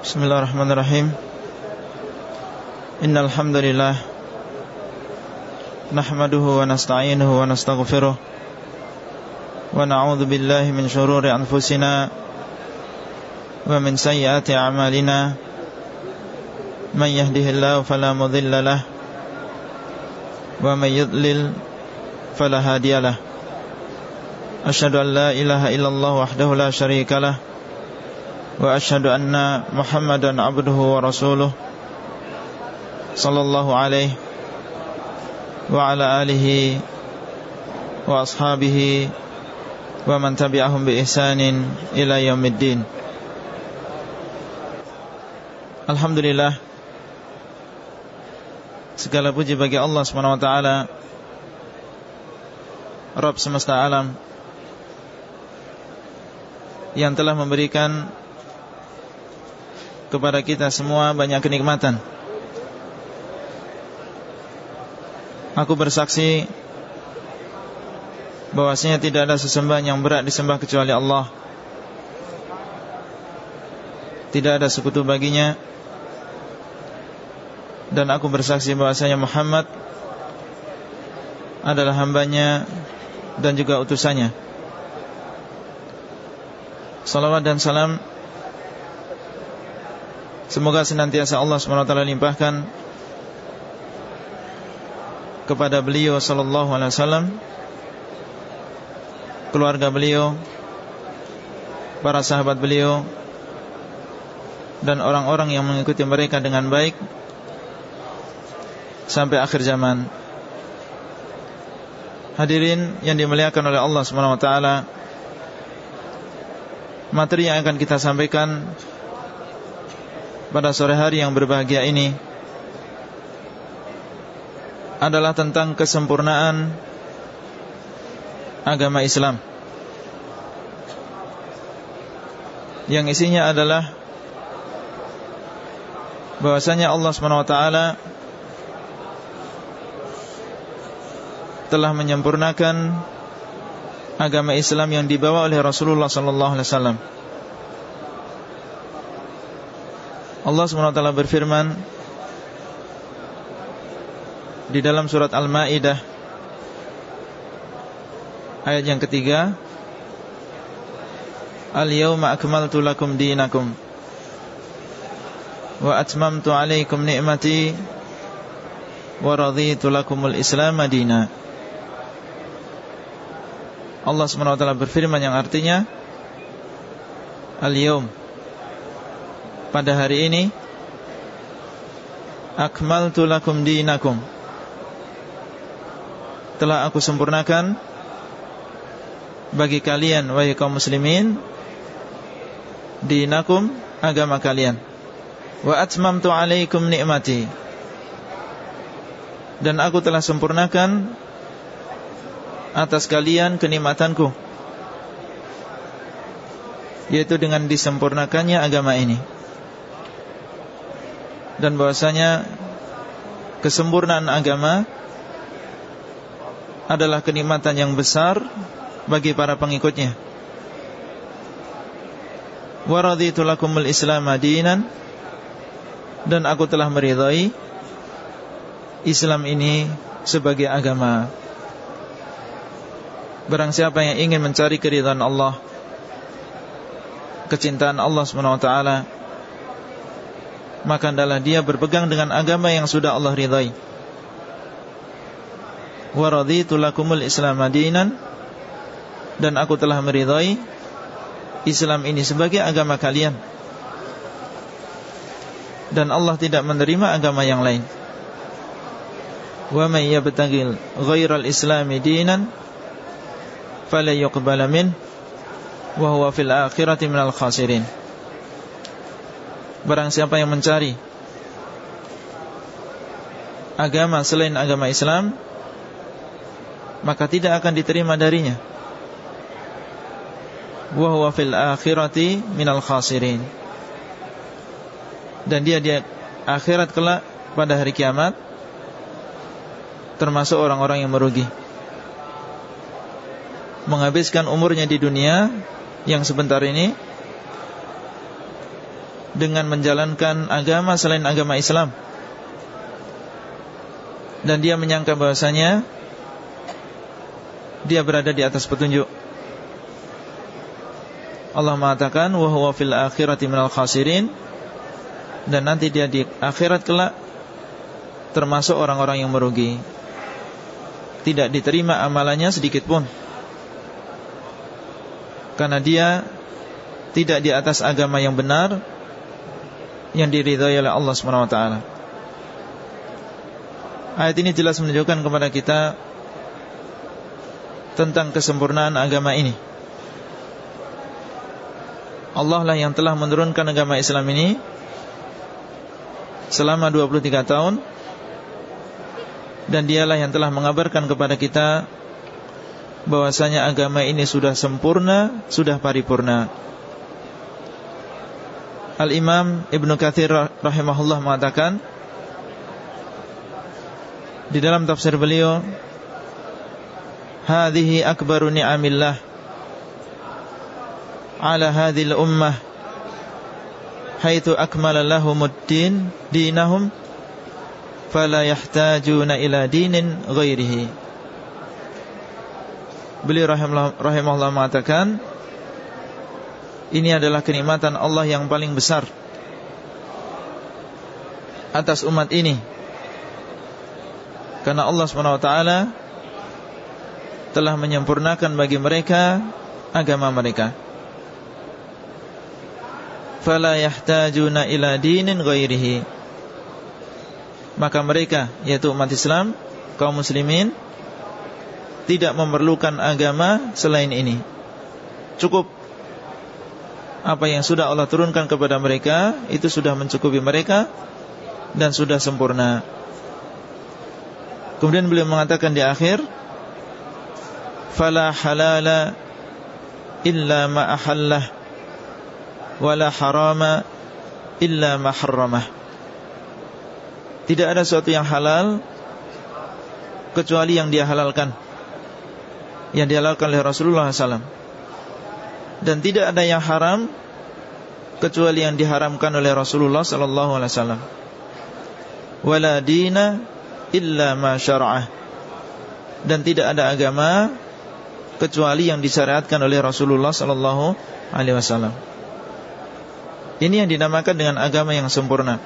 Bismillahirrahmanirrahim Innal hamdalillah nahmaduhu wa nasta'inuhu wa nastaghfiruh wa na'udzu billahi min shururi anfusina wa min sayyiati a'malina man yahdihillahu fala mudilla lahu wa man yudlil fala hadiyalah Ashhadu an la ilaha illallah wahdahu la syarika lah Muhammadan abduhu wa rasuluh sallallahu alaihi wa ala alihi wa ashabihi wa man tabi'ahum bi ihsanin ila yaumiddin. Alhamdulillah segala puji bagi Allah taala Rabb semesta alam yang telah memberikan kepada kita semua banyak kenikmatan Aku bersaksi bahwasanya tidak ada sesembahan yang berat disembah kecuali Allah. Tidak ada sekutu baginya. Dan aku bersaksi bahwasanya Muhammad adalah hambanya dan juga utusannya. Salawat dan salam Semoga senantiasa Allah SWT limpahkan kepada beliau sallallahu alaihi wasallam keluarga beliau para sahabat beliau dan orang-orang yang mengikuti mereka dengan baik sampai akhir zaman. Hadirin yang dimuliakan oleh Allah taala. Materi yang akan kita sampaikan pada sore hari yang berbahagia ini adalah tentang kesempurnaan agama Islam yang isinya adalah bahwasanya Allah SWT telah menyempurnakan agama Islam yang dibawa oleh Rasulullah sallallahu alaihi wasallam. Allah SWT berfirman di dalam surat Al-Maidah ayat yang ketiga Al-yawma akmaltu lakum dinakum wa atmamtu alaikum ni'mati wa raditu lakumul islam madina Allah SWT berfirman yang artinya Al-yawm Pada hari ini Akmaltu lakum dinakum. Telah aku sempurnakan bagi kalian wahai kaum muslimin dinakum agama kalian. Wa atmamtu alaikum nikmati dan aku telah sempurnakan atas kalian kenikmatanku yaitu dengan disempurnakannya agama ini dan bahwasanya kesempurnaan agama adalah kenikmatan yang besar bagi para pengikutnya. Wa raditu lakumul Islam dan aku telah meridai Islam ini sebagai agama. Barang siapa yang ingin mencari keridhaan Allah, kecintaan Allah SWT, maka adalah dia berpegang dengan agama yang sudah Allah ridai wa raditu lakumul Islam madinan dan aku telah meridai Islam ini sebagai agama kalian. Dan Allah tidak menerima agama yang lain. Wa may yabtagil ghairal islami dinan fala yuqbala min wa huwa fil akhirati minal khasirin barang siapa yang mencari agama selain agama Islam maka tidak akan diterima darinya. Wa huwa fil akhirati minal khasirin. Dan dia di akhirat kelak pada hari kiamat termasuk orang-orang yang merugi. Menghabiskan umurnya di dunia yang sebentar ini dengan menjalankan agama selain agama Islam. Dan dia menyangka bahwasanya dia berada di atas petunjuk. Allah mengatakan wa huwa fil akhirati minal khasirin. Dan nanti dia di akhirat kelak termasuk orang-orang yang merugi. Tidak diterima amalannya sedikit pun. Karena dia tidak di atas agama yang benar yang diridhai oleh Allah Subhanahu wa taala. Ayat ini jelas menunjukkan kepada kita tentang kesempurnaan agama ini. Allah lah yang telah menurunkan agama Islam ini selama 23 tahun dan dialah yang telah mengabarkan kepada kita bahwasanya agama ini sudah sempurna, sudah paripurna. Al-Imam Ibn Kathir rahimahullah mengatakan Di dalam tafsir beliau Hadihi akbaru ni'amillah Ala hadhil ummah Haitu akmala lahumuddin Dinahum Fala yahtajuna ila dinin ghairihi. Beliau rahimahullah, rahimahullah mengatakan ini adalah kenikmatan Allah yang paling besar Atas umat ini. Karena Allah SWT Telah menyempurnakan bagi mereka Agama mereka. Fala yahtajuna ila dinin ghairihi. Maka mereka Yaitu umat Islam Kaum muslimin Tidak memerlukan agama selain ini. Cukup apa yang sudah Allah turunkan kepada mereka itu sudah mencukupi mereka dan sudah sempurna. Kemudian beliau mengatakan di akhir, "Fala halala illa ma ahallah, wala harama illa ma harramah." Tidak ada sesuatu yang halal kecuali yang dia halalkan. Yang dihalalkan oleh Rasulullah SAW dan tidak ada yang haram kecuali yang diharamkan oleh Rasulullah sallallahu alaihi wasallam. Wala dina illa ma syara'ah. Dan tidak ada agama kecuali yang disyariatkan oleh Rasulullah sallallahu alaihi wasallam. Ini yang dinamakan dengan agama yang sempurna.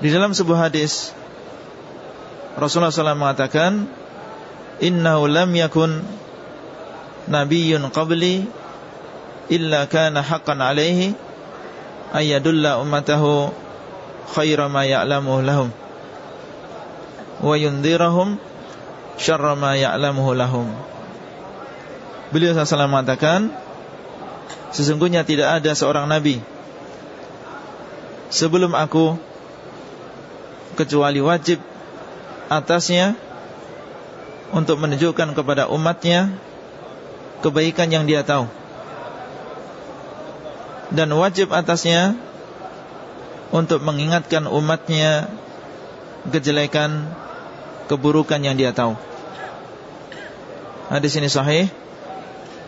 Di dalam sebuah hadis Rasulullah SAW mengatakan Innahu lam yakun nabiyyun qabli illa kana haqqan alaihi ayadulla ummatahu khaira ma ya'lamu lahum wa yundhirahum syarra ma ya'lamuhu lahum. Beliau SAW mengatakan Sesungguhnya tidak ada seorang Nabi Sebelum aku Kecuali wajib Atasnya Untuk menunjukkan kepada umatnya kebaikan yang dia tahu. Dan wajib atasnya untuk mengingatkan umatnya kejelekan keburukan yang dia tahu. Hadis ini sahih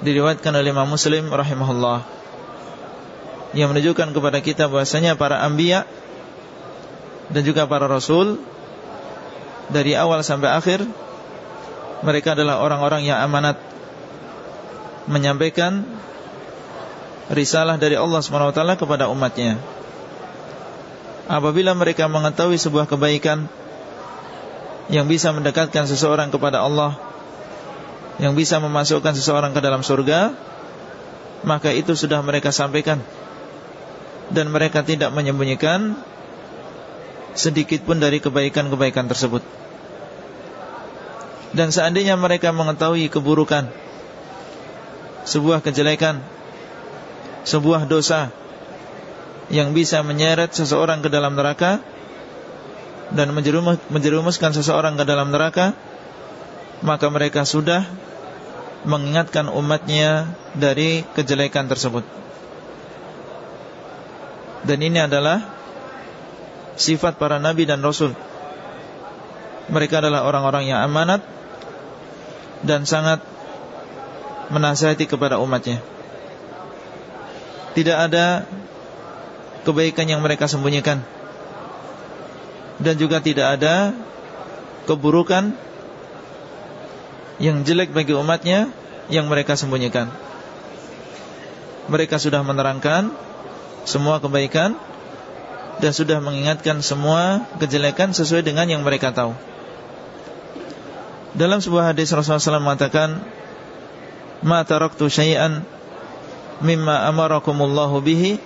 diriwayatkan oleh Imam Muslim rahimahullah. Yang menunjukkan kepada kita bahwasanya para anbiya dan juga para rasul dari awal sampai akhir mereka adalah orang-orang yang amanat menyampaikan risalah dari Allah SWT kepada umatnya. Apabila mereka mengetahui sebuah kebaikan Yang bisa mendekatkan seseorang kepada Allah Yang bisa memasukkan seseorang ke dalam surga Maka itu sudah mereka sampaikan. Dan mereka tidak menyembunyikan Sedikit pun dari kebaikan-kebaikan tersebut. Dan seandainya mereka mengetahui keburukan sebuah kejelekan, sebuah dosa yang bisa menyeret seseorang ke dalam neraka dan menjerumus, menjerumuskan seseorang ke dalam neraka, maka mereka sudah mengingatkan umatnya dari kejelekan tersebut. Dan ini adalah sifat para nabi dan rasul. Mereka adalah orang-orang yang amanat dan sangat menasihati kepada umatnya Tidak ada kebaikan yang mereka sembunyikan Dan juga tidak ada keburukan yang jelek bagi umatnya yang mereka sembunyikan. Mereka sudah menerangkan semua kebaikan dan sudah mengingatkan semua kejelekan sesuai dengan yang mereka tahu. Dalam sebuah hadis Rasulullah SAW mengatakan, "Ma taraktu syai'an mimma amarakumullahu bihi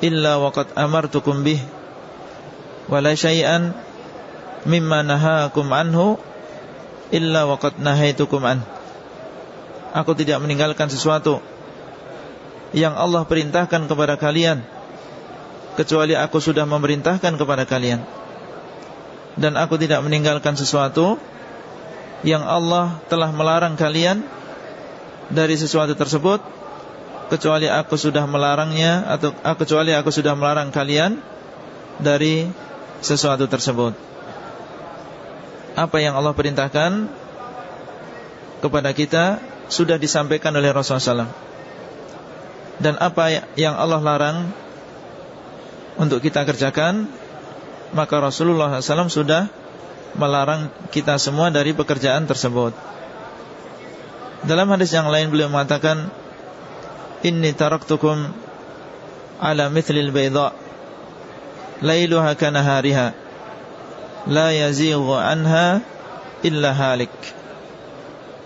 illa waqad amartukum bih wa la syai'an mimma nahakum anhu illa waqad nahaitukum an. Aku tidak meninggalkan sesuatu yang Allah perintahkan kepada kalian kecuali aku sudah memerintahkan kepada kalian. Dan aku tidak meninggalkan sesuatu yang Allah telah melarang kalian dari sesuatu tersebut kecuali aku sudah melarangnya atau kecuali aku sudah melarang kalian dari sesuatu tersebut. Apa yang Allah perintahkan kepada kita sudah disampaikan oleh Rasulullah SAW dan apa yang Allah larang untuk kita kerjakan maka Rasulullah SAW sudah melarang kita semua dari pekerjaan tersebut dalam hadis yang lain beliau mengatakan inni taraktukum ala mithlil bayda lailuha kanahariha la yazighu anha illa halik.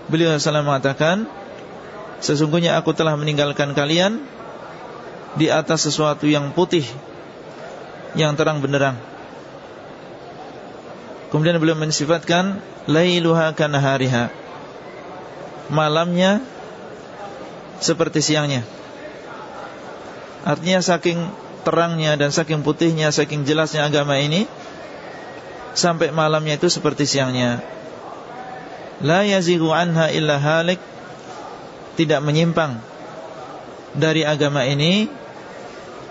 Beliau salah mengatakan, sesungguhnya aku telah meninggalkan kalian di atas sesuatu yang putih yang terang benderang. Kemudian beliau mensifatkan lailuha kanahariha. Malamnya seperti siangnya. Artinya saking terangnya dan saking putihnya, saking jelasnya agama ini sampai malamnya itu seperti siangnya. La yazighu anha illa halik tidak menyimpang dari agama ini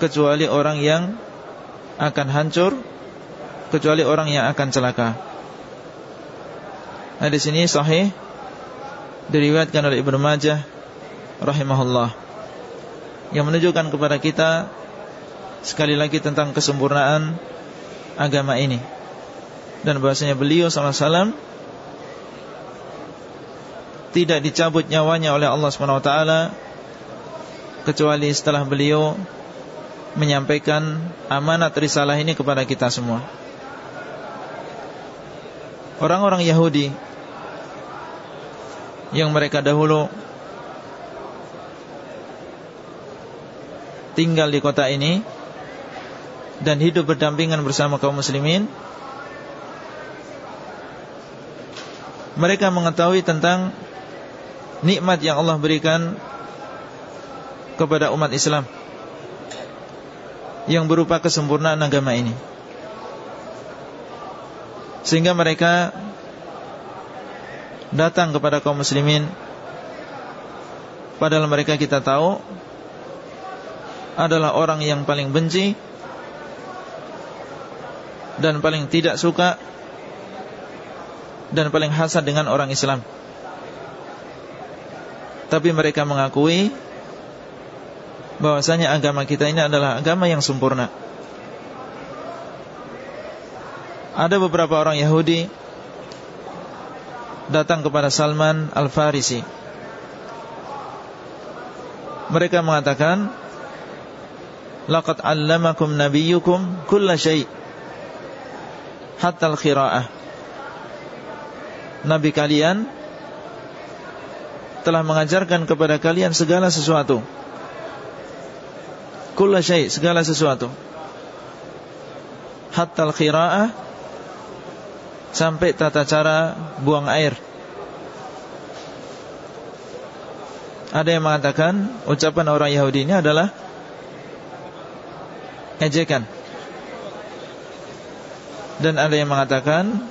kecuali orang yang akan hancur, kecuali orang yang akan celaka. Nah, di sini sahih diriwayatkan oleh Ibnu Majah rahimahullah yang menunjukkan kepada kita sekali lagi tentang kesempurnaan agama ini dan bahasanya beliau SAW tidak dicabut nyawanya oleh Allah SWT kecuali setelah beliau menyampaikan amanat risalah ini kepada kita semua. Orang-orang Yahudi yang mereka dahulu tinggal di kota ini dan hidup berdampingan bersama kaum muslimin mereka mengetahui tentang nikmat yang Allah berikan kepada umat Islam yang berupa kesempurnaan agama ini. Sehingga mereka datang kepada kaum muslimin padahal mereka kita tahu adalah orang yang paling benci dan paling tidak suka dan paling hasad dengan orang Islam. Tapi mereka mengakui bahwasanya agama kita ini adalah agama yang sempurna. Ada beberapa orang Yahudi datang kepada Salman Al-Farisi. Mereka mengatakan, "Laqad 'allamakum nabiyyukum kulla syai' hatta al-qira'ah." Nabi kalian telah mengajarkan kepada kalian segala sesuatu. Kulla syai, segala sesuatu. Hatta al-qira'ah sampai tata cara buang air. Ada yang mengatakan ucapan orang Yahudi ini adalah ejekan. Dan ada yang mengatakan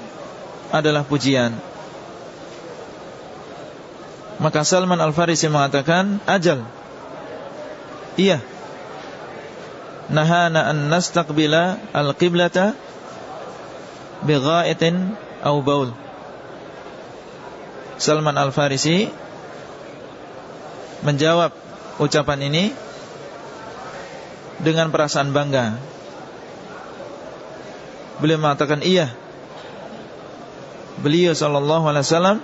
adalah pujian. Maka Salman Al-Farisi mengatakan Ajal Iya Nahana an nastaqbila al-qiblata Bighaitin au baul Salman Al-Farisi Menjawab ucapan ini dengan perasaan bangga. Beliau mengatakan iya. Beliau sallallahu alaihi wasallam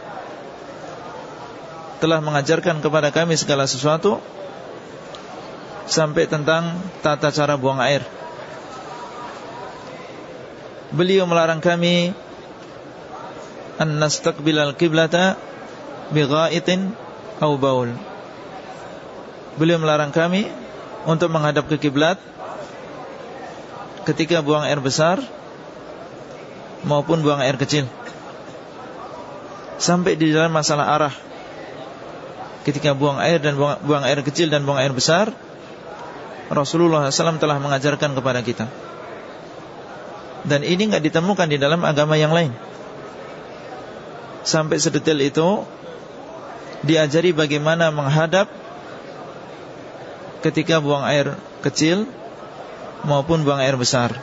telah mengajarkan kepada kami segala sesuatu sampai tentang tata cara buang air. Beliau melarang kami an nastaqbilal qiblata bighaitin aw baul. Beliau melarang kami untuk menghadap ke kiblat ketika buang air besar maupun buang air kecil. Sampai di dalam masalah arah ketika buang air dan buang, buang air kecil dan buang air besar Rasulullah SAW telah mengajarkan kepada kita dan ini nggak ditemukan di dalam agama yang lain sampai sedetail itu diajari bagaimana menghadap ketika buang air kecil maupun buang air besar.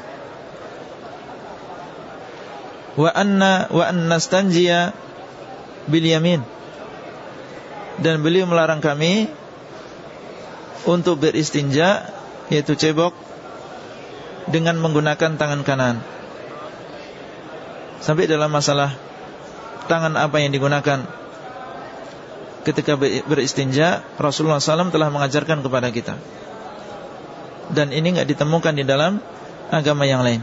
Wa anna wa annastanjiya bil yamin. Dan beliau melarang kami untuk beristinja yaitu cebok dengan menggunakan tangan kanan. Sampai dalam masalah tangan apa yang digunakan ketika beristinja Rasulullah SAW telah mengajarkan kepada kita. Dan ini nggak ditemukan di dalam agama yang lain.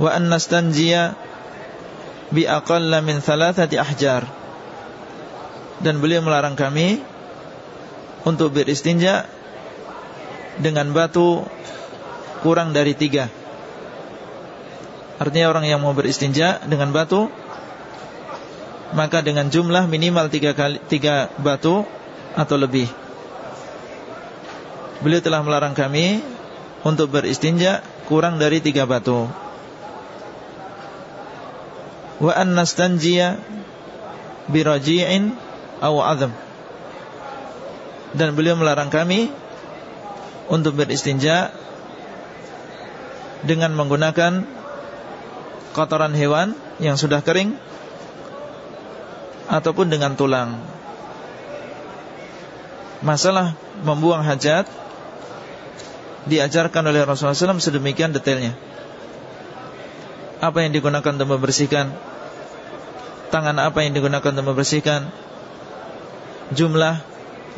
Wa an nastanjiya bi aqalla min thalathati ahjar. Dan beliau melarang kami untuk beristinja dengan batu kurang dari tiga artinya orang yang mau beristinja dengan batu maka dengan jumlah minimal tiga, kali, tiga batu atau lebih. Beliau telah melarang kami untuk beristinja kurang dari tiga batu. Wa an nastanjiya biraji'in aw azam. Dan beliau melarang kami untuk beristinja dengan menggunakan kotoran hewan yang sudah kering ataupun dengan tulang. Masalah membuang hajat diajarkan oleh Rasulullah SAW sedemikian detailnya. Apa yang digunakan untuk membersihkan? Tangan apa yang digunakan untuk membersihkan? Jumlah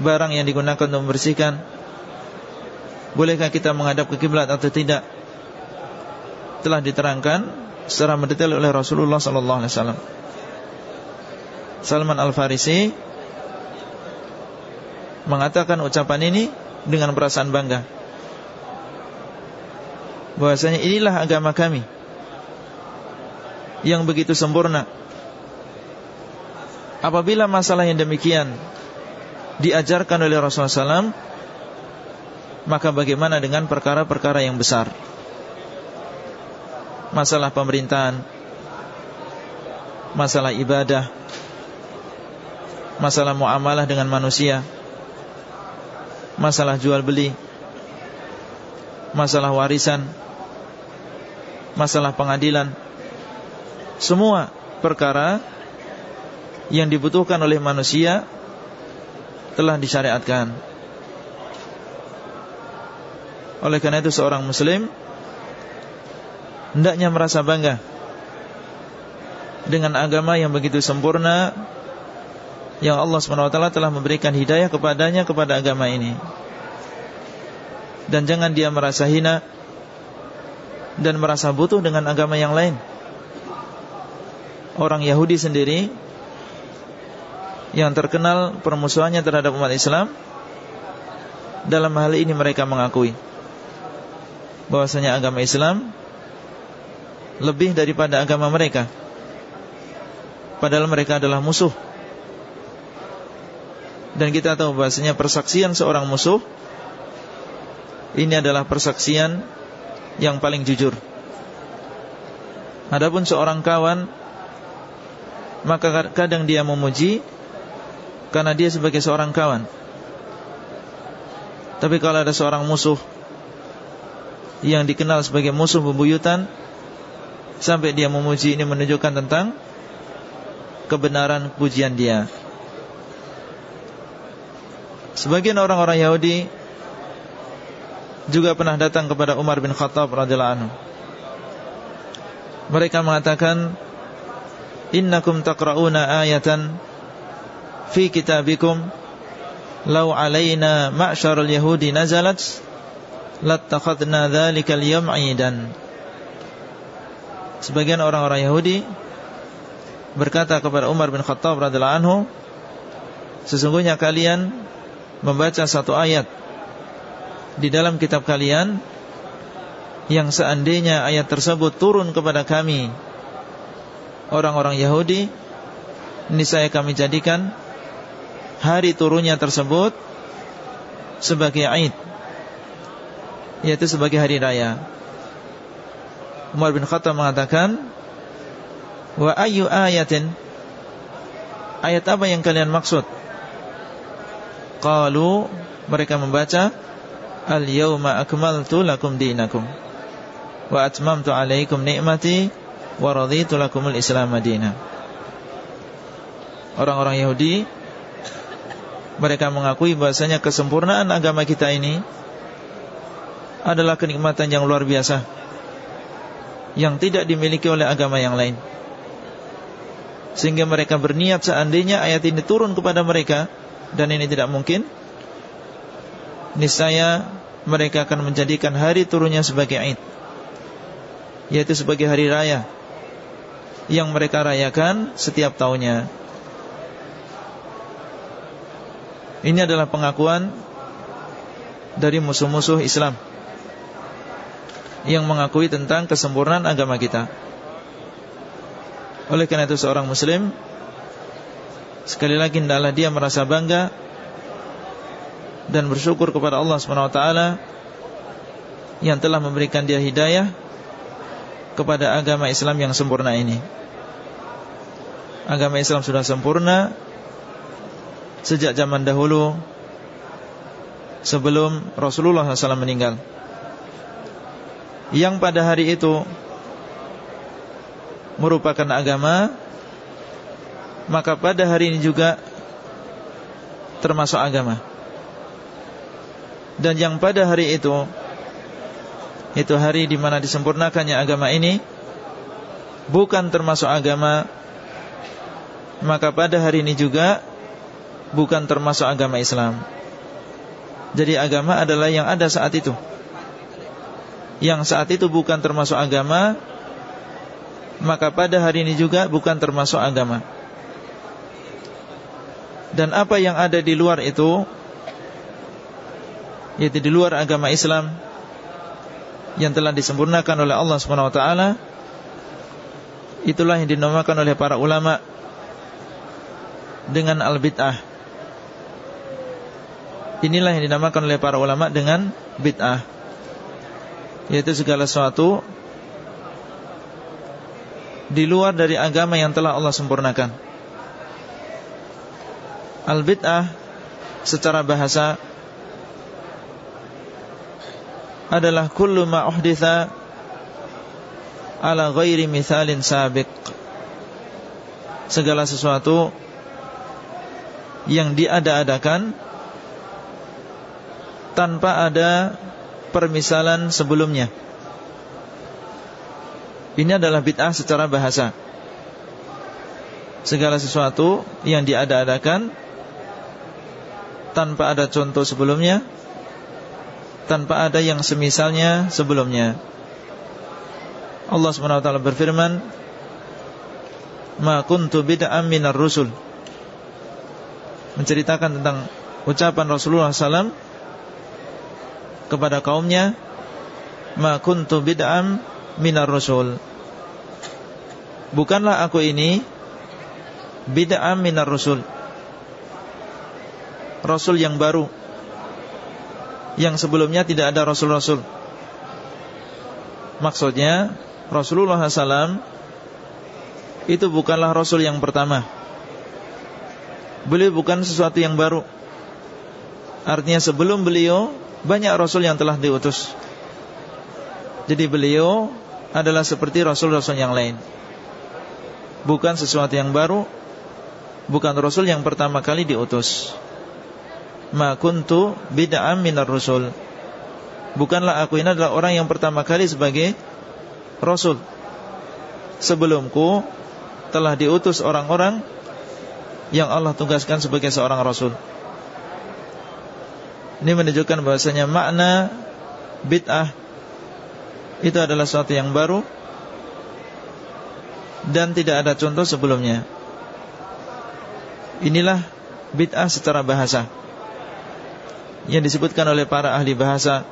barang yang digunakan untuk membersihkan? Bolehkah kita menghadap ke kiblat atau tidak? Telah diterangkan secara mendetail oleh Rasulullah sallallahu alaihi wasallam. Salman Al-Farisi mengatakan ucapan ini dengan perasaan bangga. Bahwasanya inilah agama kami yang begitu sempurna. Apabila masalah yang demikian diajarkan oleh Rasulullah SAW, maka bagaimana dengan perkara-perkara yang besar? Masalah pemerintahan, masalah ibadah, masalah muamalah dengan manusia, masalah jual beli, masalah warisan, masalah pengadilan, semua perkara yang dibutuhkan oleh manusia telah disyariatkan. Oleh karena itu seorang muslim hendaknya merasa bangga dengan agama yang begitu sempurna yang Allah SWT telah memberikan hidayah kepadanya kepada agama ini. Dan jangan dia merasa hina Dan merasa butuh dengan agama yang lain. Orang Yahudi sendiri Yang terkenal permusuhannya terhadap umat Islam Dalam hal ini mereka mengakui bahwasanya agama Islam Lebih daripada agama mereka. Padahal mereka adalah musuh. Dan kita tahu bahasanya persaksian seorang musuh Ini adalah persaksian yang paling jujur. Adapun seorang kawan Maka kadang dia memuji Karena dia sebagai seorang kawan. Tapi kalau ada seorang musuh Yang dikenal sebagai musuh bebuyutan Sampai dia memuji ini menunjukkan tentang Kebenaran pujian dia Sebagian orang-orang Yahudi juga pernah datang kepada Umar bin Khattab radhiyallahu anhu. Mereka mengatakan, "Innakum taqra'una ayatan fi kitabikum law 'alaina ma'syarul yahudi nazalat lattakhadna dzalikal yawm 'idan." Sebagian orang-orang Yahudi berkata kepada Umar bin Khattab radhiyallahu anhu, "Sesungguhnya kalian membaca satu ayat di dalam kitab kalian yang seandainya ayat tersebut turun kepada kami orang-orang Yahudi ini saya kami jadikan hari turunnya tersebut sebagai Aid yaitu sebagai hari raya Umar bin Khattab mengatakan wa ayu ayatin? Ayat apa yang kalian maksud? Qalu mereka membaca Al-yawma akmaltu lakum dinakum Wa atmamtu alaikum ni'mati Wa raditu lakumul islam madina. Orang-orang Yahudi Mereka mengakui bahasanya kesempurnaan agama kita ini Adalah kenikmatan yang luar biasa Yang tidak dimiliki oleh agama yang lain Sehingga mereka berniat seandainya ayat ini turun kepada mereka Dan ini tidak mungkin niscaya mereka akan menjadikan hari turunnya sebagai Id yaitu sebagai hari raya yang mereka rayakan setiap tahunnya. Ini adalah pengakuan dari musuh-musuh Islam yang mengakui tentang kesempurnaan agama kita. Oleh karena itu seorang muslim sekali lagi hendaklah dia merasa bangga dan bersyukur kepada Allah SWT yang telah memberikan dia hidayah kepada agama Islam yang sempurna ini. Agama Islam sudah sempurna sejak zaman dahulu sebelum Rasulullah SAW meninggal. Yang pada hari itu merupakan agama, maka pada hari ini juga termasuk agama dan yang pada hari itu itu hari di mana disempurnakannya agama ini bukan termasuk agama maka pada hari ini juga bukan termasuk agama Islam. Jadi agama adalah yang ada saat itu. Yang saat itu bukan termasuk agama maka pada hari ini juga bukan termasuk agama. Dan apa yang ada di luar itu yaitu di luar agama Islam yang telah disempurnakan oleh Allah Subhanahu wa taala itulah yang dinamakan oleh para ulama dengan al-bid'ah. Inilah yang dinamakan oleh para ulama dengan bid'ah. Yaitu segala sesuatu di luar dari agama yang telah Allah sempurnakan. Al-bid'ah secara bahasa adalah kullu ma uhditha ala ghairi mithalin sabiq segala sesuatu yang diada-adakan tanpa ada permisalan sebelumnya ini adalah bid'ah secara bahasa segala sesuatu yang diada-adakan tanpa ada contoh sebelumnya tanpa ada yang semisalnya sebelumnya. Allah taala berfirman, "Ma kuntu bid'am minar rusul." Menceritakan tentang ucapan Rasulullah SAW kepada kaumnya, "Ma kuntu bid'am minar rusul." Bukanlah aku ini bid'am minar rusul. Rasul yang baru yang sebelumnya tidak ada rasul-rasul. Maksudnya Rasulullah SAW itu bukanlah rasul yang pertama. Beliau bukan sesuatu yang baru. Artinya sebelum beliau banyak rasul yang telah diutus. Jadi beliau adalah seperti rasul-rasul yang lain. Bukan sesuatu yang baru, bukan rasul yang pertama kali diutus ma kuntu bid'am minar rusul. Bukanlah aku ini adalah orang yang pertama kali sebagai Rasul Sebelumku telah diutus orang-orang Yang Allah tugaskan sebagai seorang Rasul Ini menunjukkan bahasanya makna Bid'ah Itu adalah sesuatu yang baru Dan tidak ada contoh sebelumnya Inilah bid'ah secara bahasa Yang disebutkan oleh para ahli bahasa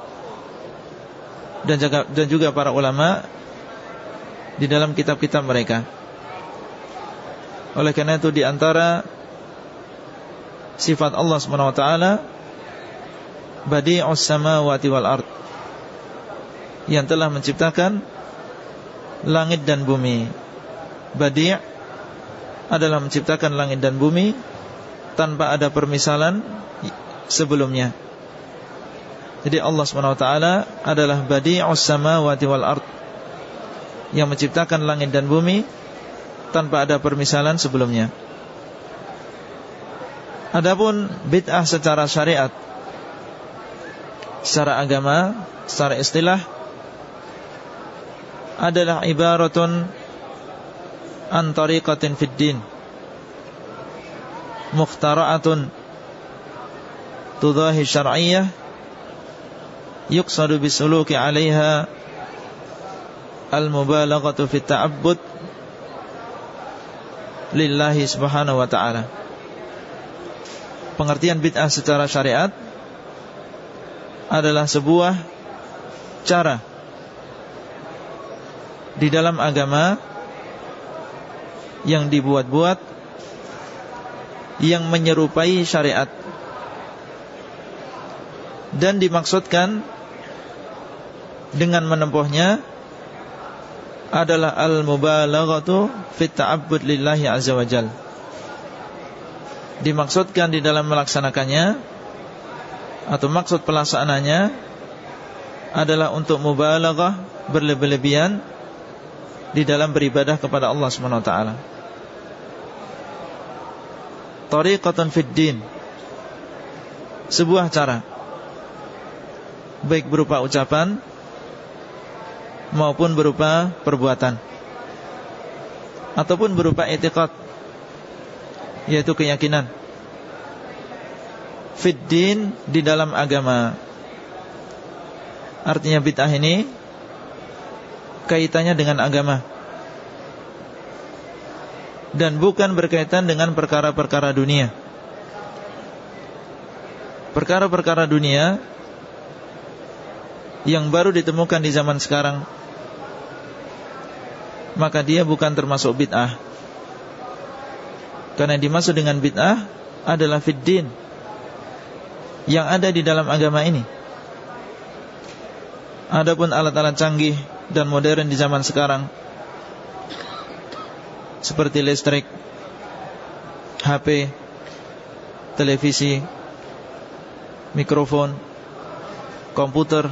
dan juga, dan juga para ulama di dalam kitab-kitab mereka. Oleh karena itu di antara sifat Allah Subhanahu wa taala badi'us samawati wal ard yang telah menciptakan langit dan bumi. Badi' adalah menciptakan langit dan bumi tanpa ada permisalan sebelumnya. Jadi Allah SWT adalah badi'us samawati wal ard yang menciptakan langit dan bumi tanpa ada permisalan sebelumnya. Adapun bid'ah secara syariat secara agama, secara istilah adalah ibaratun an tariqatin fid din. Mukhtara'atun tudahi syar'iyyah yuqsadu bisuluki 'alaiha al-mubalaghatu fi ta'abbud lillahi subhanahu wa ta'ala. Pengertian bid'ah secara syariat adalah sebuah cara di dalam agama yang dibuat-buat yang menyerupai syariat dan dimaksudkan dengan menempuhnya adalah al-mubalaghatu fit ta'abbud lillahi azza wajal. Dimaksudkan di dalam melaksanakannya atau maksud pelaksanaannya adalah untuk mubalaghah berlebih-lebihan di dalam beribadah kepada Allah Subhanahu wa taala. Tariqatan fid din. Sebuah cara baik berupa ucapan maupun berupa perbuatan ataupun berupa etikot yaitu keyakinan fiddin di dalam agama. Artinya bid'ah ini kaitannya dengan agama. Dan bukan berkaitan dengan perkara-perkara dunia. Perkara-perkara dunia yang baru ditemukan di zaman sekarang maka dia bukan termasuk bid'ah. Karena dimaksud dengan bid'ah adalah fiddin yang ada di dalam agama ini. Adapun alat-alat canggih dan modern di zaman sekarang seperti listrik, HP, televisi, mikrofon, komputer,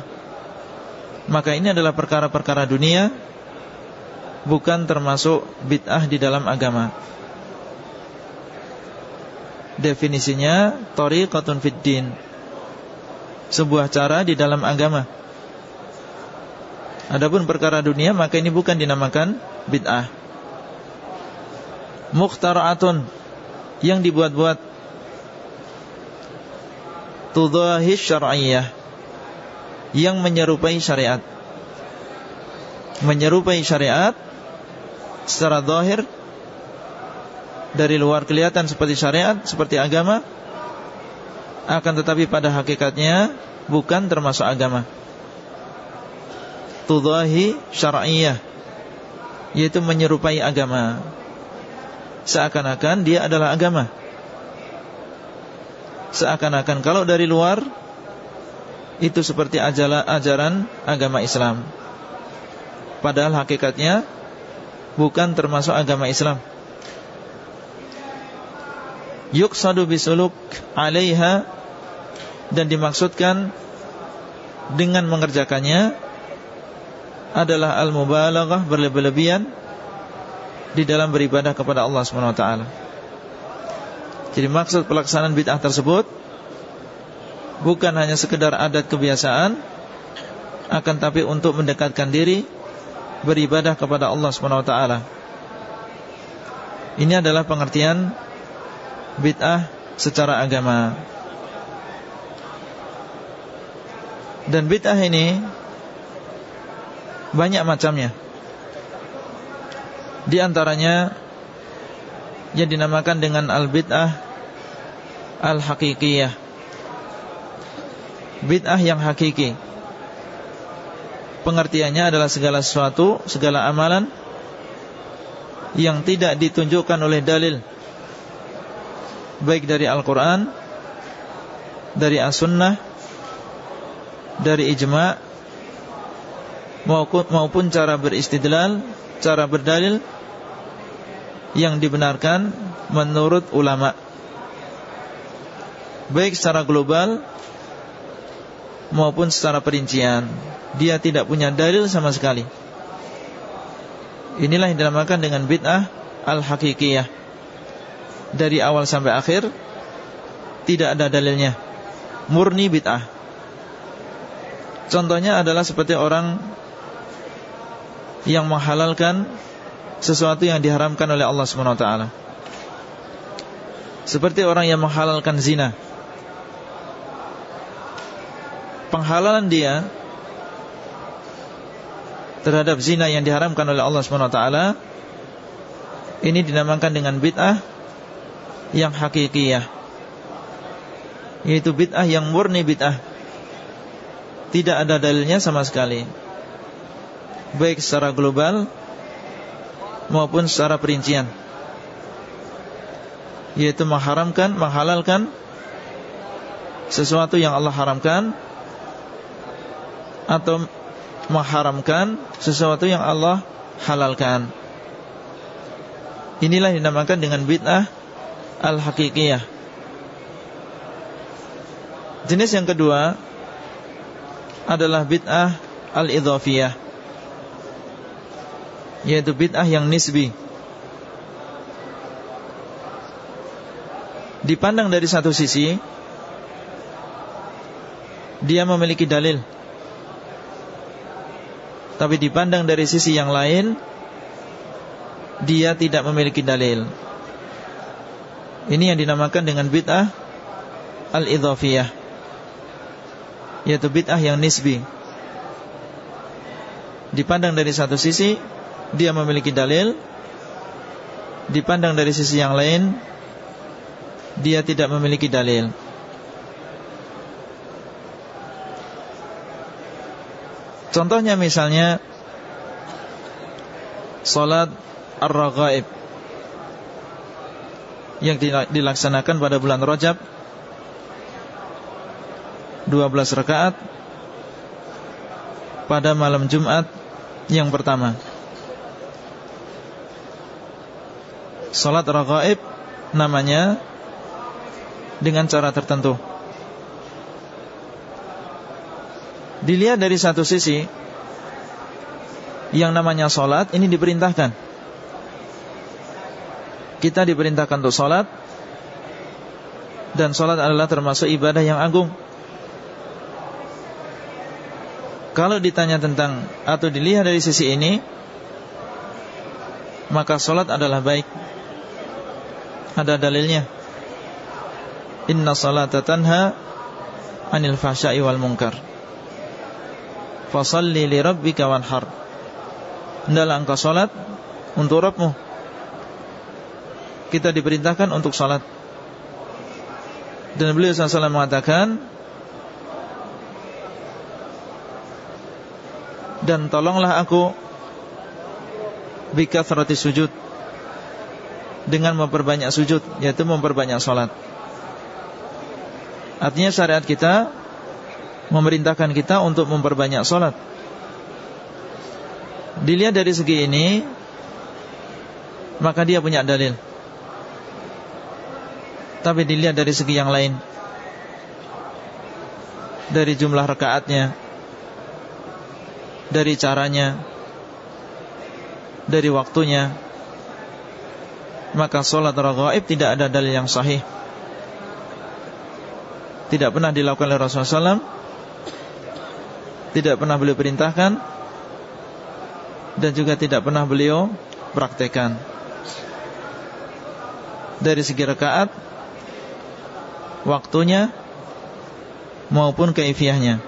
maka ini adalah perkara-perkara dunia bukan termasuk bid'ah di dalam agama. Definisinya tariqatun fid din. Sebuah cara di dalam agama. Adapun perkara dunia maka ini bukan dinamakan bid'ah. Mukhtara'atun yang dibuat-buat tudahi syar'iyyah yang menyerupai syariat. Menyerupai syariat secara zahir dari luar kelihatan seperti syariat, seperti agama akan tetapi pada hakikatnya bukan termasuk agama. Tudahi syar'iyah yaitu menyerupai agama. Seakan-akan dia adalah agama. Seakan-akan kalau dari luar itu seperti ajaran agama Islam. Padahal hakikatnya bukan termasuk agama Islam. Yuqsadu bisuluk alaiha dan dimaksudkan dengan mengerjakannya adalah al-mubalaghah berlebih-lebihan di dalam beribadah kepada Allah Subhanahu wa taala. Jadi maksud pelaksanaan bid'ah tersebut bukan hanya sekedar adat kebiasaan akan tapi untuk mendekatkan diri beribadah kepada Allah SWT. Ini adalah pengertian bid'ah secara agama. Dan bid'ah ini banyak macamnya. Di antaranya yang dinamakan dengan al-bid'ah al-haqiqiyah. Bid'ah yang hakiki pengertiannya adalah segala sesuatu, segala amalan yang tidak ditunjukkan oleh dalil baik dari Al-Qur'an, dari As-Sunnah, dari ijma' maupun, cara beristidlal, cara berdalil yang dibenarkan menurut ulama. Baik secara global maupun secara perincian dia tidak punya dalil sama sekali. Inilah yang dinamakan dengan bid'ah al-hakikiyah. Dari awal sampai akhir tidak ada dalilnya. Murni bid'ah. Contohnya adalah seperti orang yang menghalalkan sesuatu yang diharamkan oleh Allah SWT Seperti orang yang menghalalkan zina. Penghalalan dia terhadap zina yang diharamkan oleh Allah SWT Ini dinamakan dengan bid'ah yang hakikiyah. Yaitu bid'ah yang murni bid'ah. Tidak ada dalilnya sama sekali. Baik secara global Maupun secara perincian. Yaitu mengharamkan, menghalalkan Sesuatu yang Allah haramkan Atau mengharamkan sesuatu yang Allah halalkan. Inilah dinamakan dengan bid'ah al-hakikiyah. Jenis yang kedua adalah bid'ah al-idhafiyah. Yaitu bid'ah yang nisbi. Dipandang dari satu sisi Dia memiliki dalil tapi dipandang dari sisi yang lain Dia tidak memiliki dalil Ini yang dinamakan dengan bid'ah Al-idhafiyah Yaitu bid'ah yang nisbi. Dipandang dari satu sisi Dia memiliki dalil. Dipandang dari sisi yang lain Dia tidak memiliki dalil. Contohnya misalnya Salat Ar-Raghaib Yang dilaksanakan pada bulan Rajab 12 rakaat Pada malam Jumat Yang pertama. Salat Raghaib Namanya Dengan cara tertentu. Dilihat dari satu sisi Yang namanya sholat Ini diperintahkan Kita diperintahkan untuk sholat Dan sholat adalah termasuk ibadah yang agung. Kalau ditanya tentang Atau dilihat dari sisi ini Maka sholat adalah baik. Ada dalilnya. Inna salata tanha Anil fahsyai wal munkar. Fasalli li rabbika wanhar. Engkau salat untuk Rabbmu Kita diperintahkan untuk salat. Dan beliau SAW mengatakan Dan tolonglah aku Bikathrati sujud. Dengan memperbanyak sujud Yaitu memperbanyak salat. Artinya syariat kita memerintahkan kita untuk memperbanyak sholat Dilihat dari segi ini Maka dia punya dalil Tapi dilihat dari segi yang lain. Dari jumlah rakaatnya. Dari caranya. Dari waktunya. Maka sholat raghaib tidak ada dalil yang sahih. Tidak pernah dilakukan oleh Rasulullah SAW Tidak pernah beliau perintahkan. Dan juga tidak pernah beliau praktekan Dari segi rakaat Waktunya Maupun keifiahnya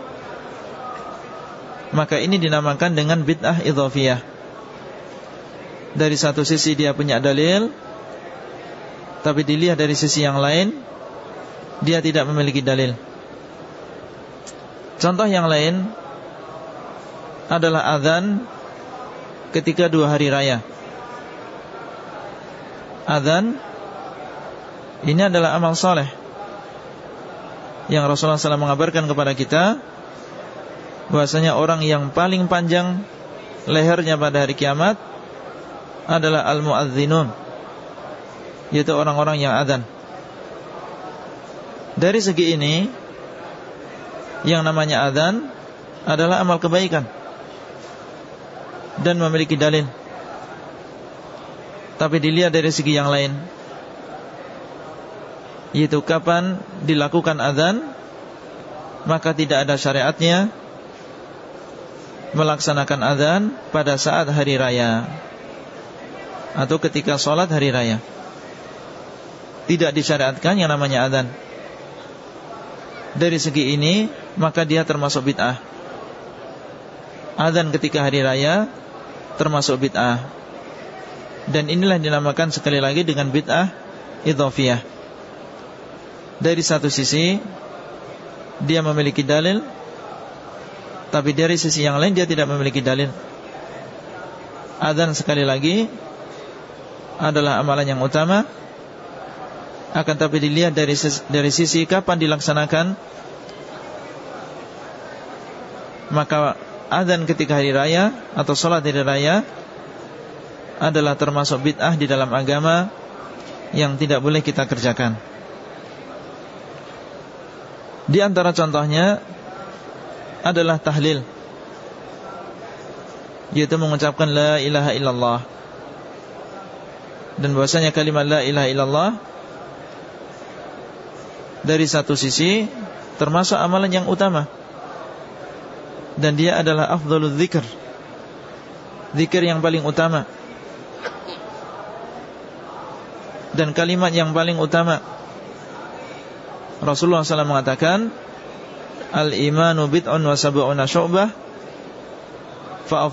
Maka ini dinamakan dengan bid'ah idhafiyah Dari satu sisi dia punya dalil Tapi dilihat dari sisi yang lain Dia tidak memiliki dalil. Contoh yang lain adalah azan ketika dua hari raya. Azan ini adalah amal soleh yang Rasulullah SAW mengabarkan kepada kita bahwasanya orang yang paling panjang lehernya pada hari kiamat adalah al-muadzinun yaitu orang-orang yang azan. Dari segi ini yang namanya adzan adalah amal kebaikan dan memiliki dalil. Tapi dilihat dari segi yang lain yaitu kapan dilakukan adzan maka tidak ada syariatnya melaksanakan adzan pada saat hari raya atau ketika sholat hari raya. Tidak disyariatkan yang namanya adzan. Dari segi ini maka dia termasuk bid'ah. Adzan ketika hari raya termasuk bid'ah. Dan inilah dinamakan sekali lagi dengan bid'ah idhofiyah. Dari satu sisi dia memiliki dalil tapi dari sisi yang lain dia tidak memiliki dalil. Adzan sekali lagi adalah amalan yang utama akan tapi dilihat dari sisi, dari sisi kapan dilaksanakan maka azan ketika hari raya atau sholat hari raya adalah termasuk bid'ah di dalam agama yang tidak boleh kita kerjakan. Di antara contohnya adalah tahlil. Yaitu mengucapkan la ilaha illallah. Dan bahwasanya kalimat la ilaha illallah dari satu sisi termasuk amalan yang utama. Dan dia adalah afdhalul zikr zikir yang paling utama. Dan kalimat yang paling utama Rasulullah SAW mengatakan al-imanu bid'un wa sab'una syu'bah fa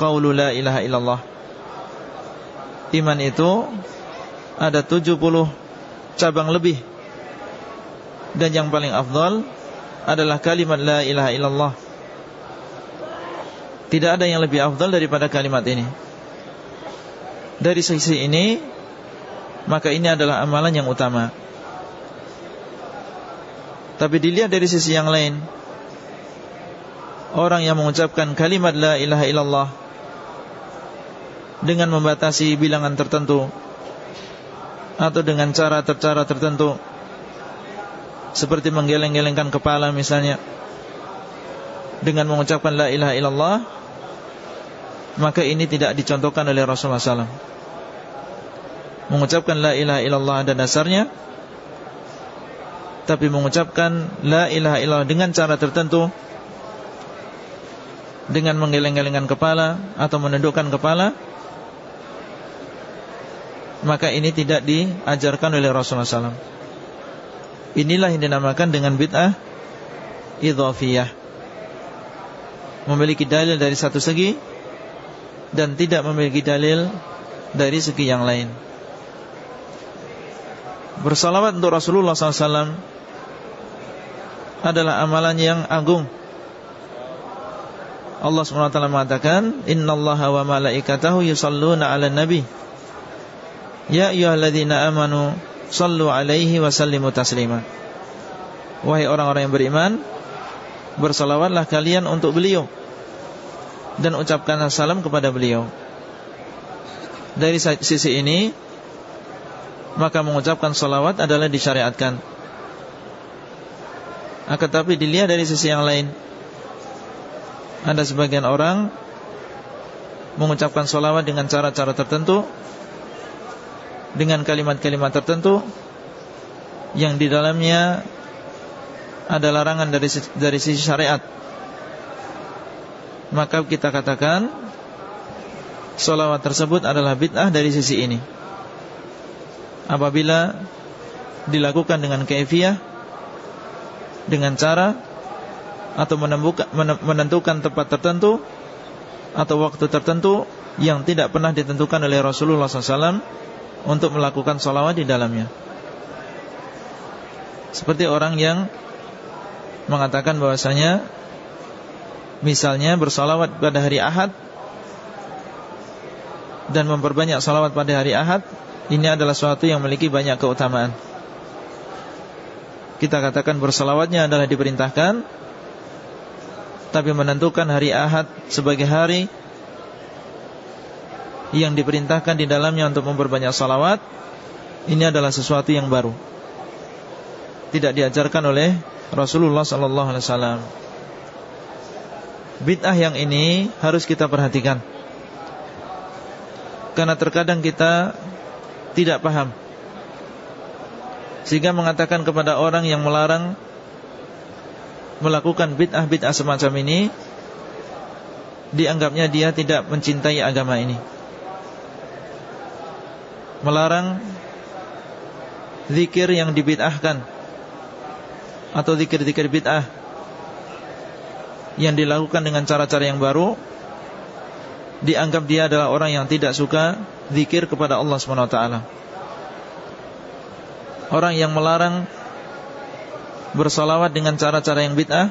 qawlu la ilaha illallah. Iman itu ada 70 cabang lebih. Dan yang paling afdal adalah kalimat la ilaha illallah. Tidak ada yang lebih afdal daripada kalimat ini. Dari sisi ini Maka ini adalah amalan yang utama Tapi dilihat dari sisi yang lain. Orang yang mengucapkan kalimat la ilaha illallah Dengan membatasi bilangan tertentu Atau dengan cara-cara tertentu Seperti menggeleng-gelengkan kepala misalnya Dengan mengucapkan la ilaha illallah maka ini tidak dicontohkan oleh Rasulullah SAW Mengucapkan La ilaha illallah ada dasarnya Tapi mengucapkan La ilaha illallah dengan cara tertentu. Dengan menggeleng-gelengkan kepala Atau menundukkan kepala. Maka ini tidak diajarkan oleh Rasulullah SAW Inilah yang dinamakan dengan bid'ah Idhafiyah. Memiliki dalil dari satu segi dan tidak memiliki dalil dari segi yang lain. Bersalawat untuk Rasulullah SAW adalah amalan yang agung. Allah SWT mengatakan, Inna Allah wa malaikatahu yusalluna ala nabi. Ya ayyuhalladzina amanu sallu alaihi wa sallimu taslima. Wahai orang-orang yang beriman, bersalawatlah kalian untuk beliau dan ucapkan salam kepada beliau. Dari sisi ini maka mengucapkan salawat adalah disyariatkan. Akan tapi dilihat dari sisi yang lain. Ada sebagian orang Mengucapkan salawat dengan cara-cara tertentu Dengan kalimat-kalimat tertentu Yang di dalamnya Ada larangan dari, dari sisi syariat. Maka kita katakan Salawat tersebut adalah bid'ah dari sisi ini. Apabila Dilakukan dengan kefiah Dengan cara Atau menentukan tempat tertentu Atau waktu tertentu Yang tidak pernah ditentukan oleh Rasulullah SAW Untuk melakukan salawat di dalamnya. Seperti orang yang Mengatakan bahwasanya Misalnya bersalawat pada hari Ahad Dan memperbanyak salawat pada hari Ahad Ini adalah suatu yang memiliki banyak keutamaan Kita katakan bersalawatnya adalah diperintahkan Tapi menentukan hari Ahad sebagai hari Yang diperintahkan di dalamnya untuk memperbanyak salawat Ini adalah sesuatu yang baru. Tidak diajarkan oleh Rasulullah SAW Bid'ah yang ini harus kita perhatikan. Karena terkadang kita tidak paham Sehingga mengatakan kepada orang yang melarang Melakukan bid'ah-bid'ah semacam ini Dianggapnya dia tidak mencintai agama ini. Melarang Zikir yang dibid'ahkan Atau zikir-zikir bid'ah yang dilakukan dengan cara-cara yang baru dianggap dia adalah orang yang tidak suka zikir kepada Allah SWT Orang yang melarang bersolawat dengan cara-cara yang bid'ah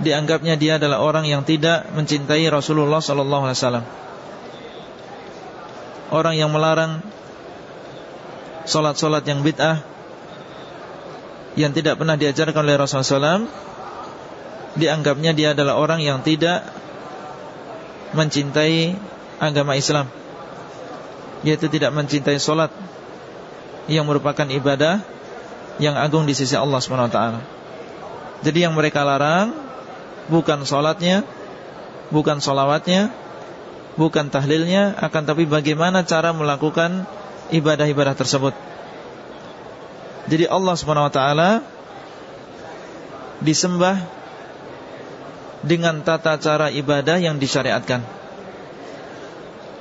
dianggapnya dia adalah orang yang tidak mencintai Rasulullah SAW Orang yang melarang solat-solat yang bid'ah yang tidak pernah diajarkan oleh Rasulullah SAW dianggapnya dia adalah orang yang tidak mencintai agama Islam yaitu tidak mencintai solat yang merupakan ibadah yang agung di sisi Allah SWT jadi yang mereka larang bukan solatnya bukan solawatnya bukan tahlilnya akan tapi bagaimana cara melakukan ibadah-ibadah tersebut jadi Allah SWT disembah dengan tata cara ibadah yang disyariatkan.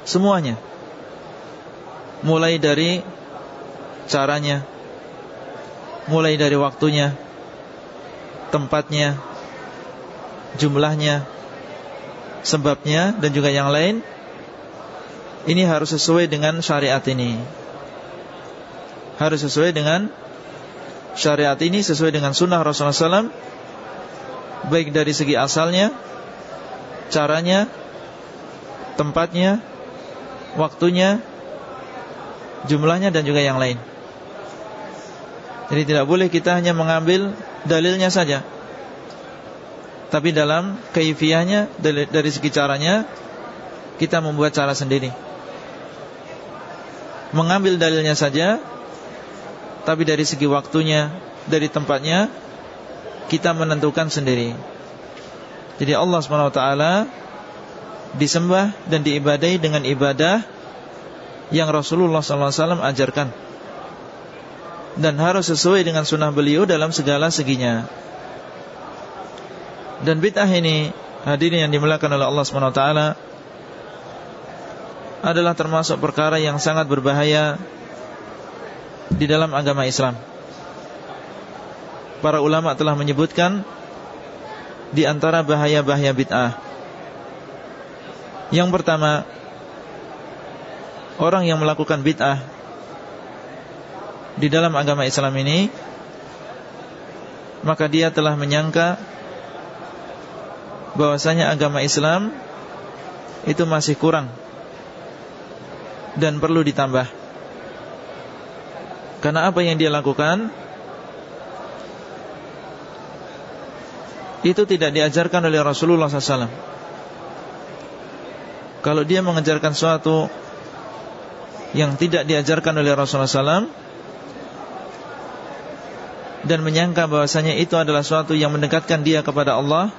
Semuanya. Mulai dari caranya, mulai dari waktunya, tempatnya, jumlahnya, sebabnya dan juga yang lain. Ini harus sesuai dengan syariat ini. Harus sesuai dengan syariat ini sesuai dengan sunnah Rasulullah SAW baik dari segi asalnya, caranya, tempatnya, waktunya, jumlahnya dan juga yang lain. Jadi tidak boleh kita hanya mengambil dalilnya saja. Tapi dalam kaifiahnya dari, dari segi caranya kita membuat cara sendiri. Mengambil dalilnya saja tapi dari segi waktunya, dari tempatnya kita menentukan sendiri. Jadi Allah SWT disembah dan diibadai dengan ibadah yang Rasulullah SAW ajarkan dan harus sesuai dengan sunnah beliau dalam segala seginya. Dan bid'ah ini hadirin yang dimulakan oleh Allah SWT adalah termasuk perkara yang sangat berbahaya di dalam agama Islam para ulama telah menyebutkan di antara bahaya-bahaya bid'ah. Yang pertama, orang yang melakukan bid'ah di dalam agama Islam ini maka dia telah menyangka bahwasanya agama Islam itu masih kurang dan perlu ditambah. Karena apa yang dia lakukan itu tidak diajarkan oleh Rasulullah SAW. Kalau dia mengajarkan suatu yang tidak diajarkan oleh Rasulullah SAW dan menyangka bahwasanya itu adalah suatu yang mendekatkan dia kepada Allah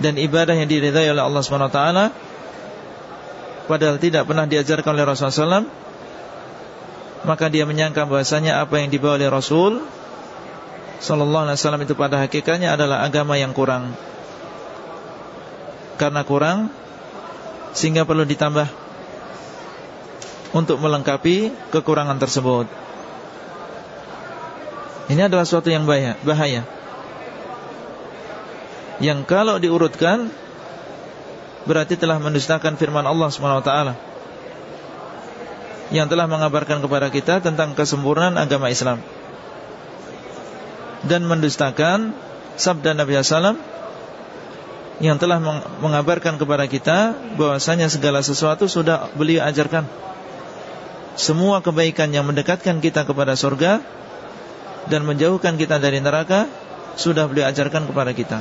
dan ibadah yang diridhai oleh Allah SWT padahal tidak pernah diajarkan oleh Rasulullah SAW maka dia menyangka bahwasanya apa yang dibawa oleh Rasul Sallallahu Alaihi Wasallam itu pada hakikatnya adalah agama yang kurang karena kurang sehingga perlu ditambah untuk melengkapi kekurangan tersebut. Ini adalah suatu yang bahaya. Yang kalau diurutkan berarti telah mendustakan firman Allah SWT yang telah mengabarkan kepada kita tentang kesempurnaan agama Islam. Dan mendustakan sabda Nabi SAW yang telah mengabarkan kepada kita bahwasanya segala sesuatu sudah beliau ajarkan. Semua kebaikan yang mendekatkan kita kepada surga dan menjauhkan kita dari neraka sudah beliau ajarkan kepada kita.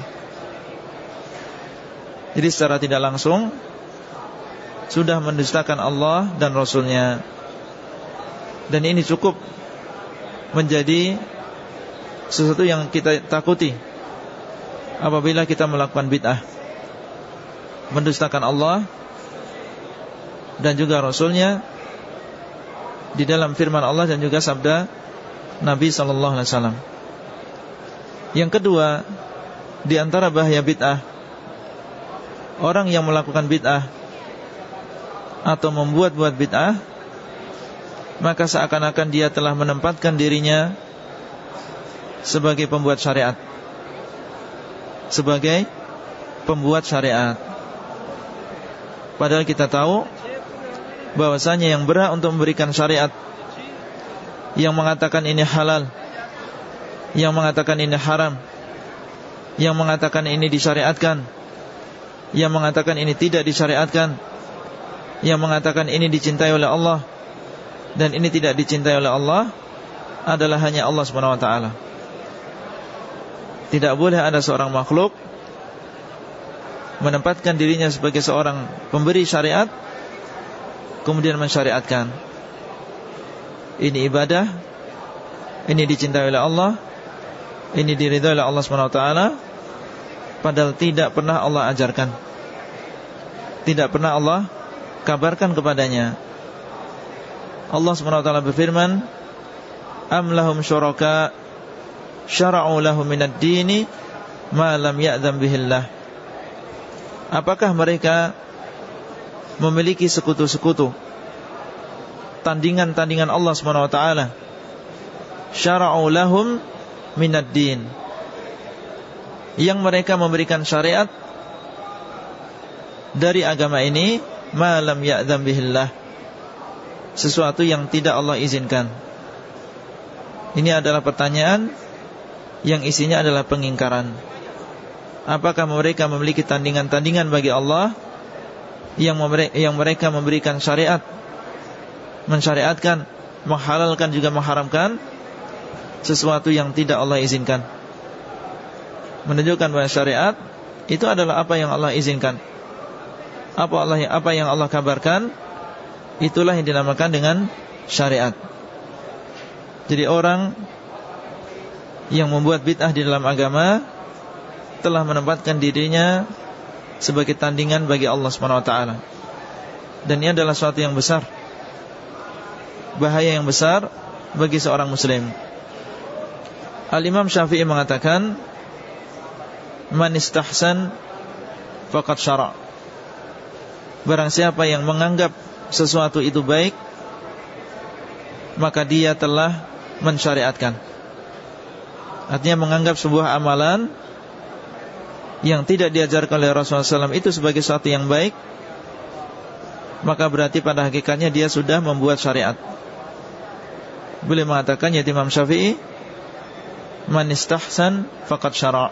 Jadi secara tidak langsung Sudah mendustakan Allah dan Rasulnya. Dan ini cukup Menjadi Sesuatu yang kita takuti Apabila kita melakukan bid'ah. Mendustakan Allah Dan juga Rasulnya Di dalam firman Allah dan juga sabda Nabi Sallallahu Alaihi Wasallam. Yang kedua Di antara bahaya bid'ah orang yang melakukan bid'ah atau membuat-buat bid'ah maka seakan-akan dia telah menempatkan dirinya sebagai pembuat syariat sebagai pembuat syariat padahal kita tahu bahwasanya yang berhak untuk memberikan syariat yang mengatakan ini halal yang mengatakan ini haram yang mengatakan ini disyariatkan yang mengatakan ini tidak disyariatkan yang mengatakan ini dicintai oleh Allah dan ini tidak dicintai oleh Allah adalah hanya Allah SWT tidak boleh ada seorang makhluk menempatkan dirinya sebagai seorang pemberi syariat kemudian mensyariatkan ini ibadah. Ini dicintai oleh Allah. Ini diridhoi oleh Allah SWT padahal tidak pernah Allah ajarkan. Tidak pernah Allah kabarkan kepadanya. Allah SWT berfirman, "Am lahum syuraka syara'u lahum minad dini ma lam ya'zam bihillah." Apakah mereka memiliki sekutu-sekutu tandingan-tandingan Allah SWT syara'u lahum minad din yang mereka memberikan syariat dari agama ini malam ya'zam bihillah sesuatu yang tidak Allah izinkan. Ini adalah pertanyaan yang isinya adalah pengingkaran. Apakah mereka memiliki tandingan-tandingan bagi Allah yang mereka memberikan syariat, mensyariatkan, menghalalkan juga mengharamkan sesuatu yang tidak Allah izinkan. Menunjukkan bahwa syariat itu adalah apa yang Allah izinkan apa Allah apa yang Allah kabarkan itulah yang dinamakan dengan syariat. Jadi orang yang membuat bid'ah di dalam agama telah menempatkan dirinya sebagai tandingan bagi Allah Subhanahu wa taala. Dan ini adalah suatu yang besar. Bahaya yang besar bagi seorang muslim. Al-Imam Syafi'i mengatakan man istahsan faqad syara'. Barang siapa yang menganggap sesuatu itu baik Maka dia telah mensyariatkan Artinya menganggap sebuah amalan Yang tidak diajarkan oleh Rasulullah SAW itu sebagai sesuatu yang baik Maka berarti pada hakikatnya dia sudah membuat syariat Boleh mengatakan ya Imam Syafi'i Man istahsan faqad syara'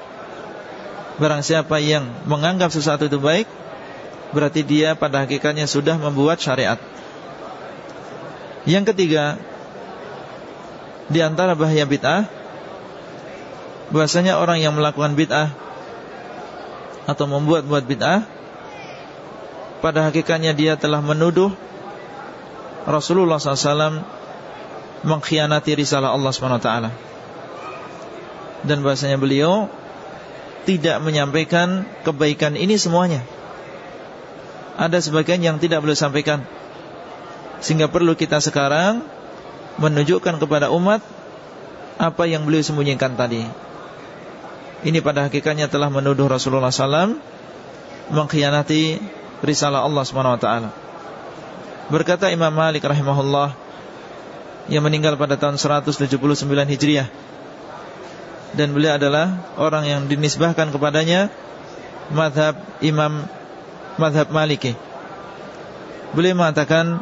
Barang siapa yang menganggap sesuatu itu baik berarti dia pada hakikatnya sudah membuat syariat. Yang ketiga, di antara bahaya bid'ah bahwasanya orang yang melakukan bid'ah atau membuat-buat bid'ah pada hakikatnya dia telah menuduh Rasulullah SAW mengkhianati risalah Allah SWT dan bahasanya beliau tidak menyampaikan kebaikan ini semuanya. Ada sebagian yang tidak boleh sampaikan. Sehingga perlu kita sekarang Menunjukkan kepada umat Apa yang beliau sembunyikan tadi. Ini pada hakikatnya telah menuduh Rasulullah SAW mengkhianati risalah Allah taala. Berkata Imam Malik rahimahullah yang meninggal pada tahun 179 Hijriah dan beliau adalah orang yang dinisbahkan kepadanya madhab Imam madhab Maliki. Beliau mengatakan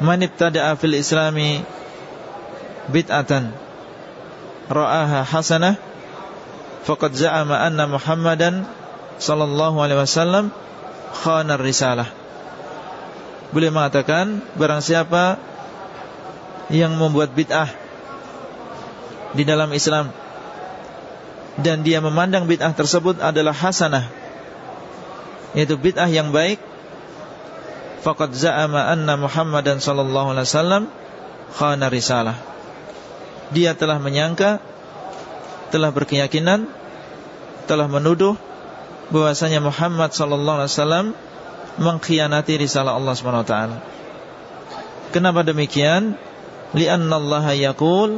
man ibtada'a fil islami bid'atan ra'aha hasanah faqad za'ama anna Muhammadan sallallahu alaihi wasallam khana risalah. Beliau mengatakan barang siapa yang membuat bid'ah di dalam Islam dan dia memandang bid'ah tersebut adalah hasanah yaitu bid'ah yang baik faqad za'ama anna Muhammadan sallallahu alaihi wasallam khana risalah dia telah menyangka telah berkeyakinan telah menuduh bahwasanya Muhammad sallallahu alaihi wasallam mengkhianati risalah Allah Subhanahu wa taala. Kenapa demikian? Yaqul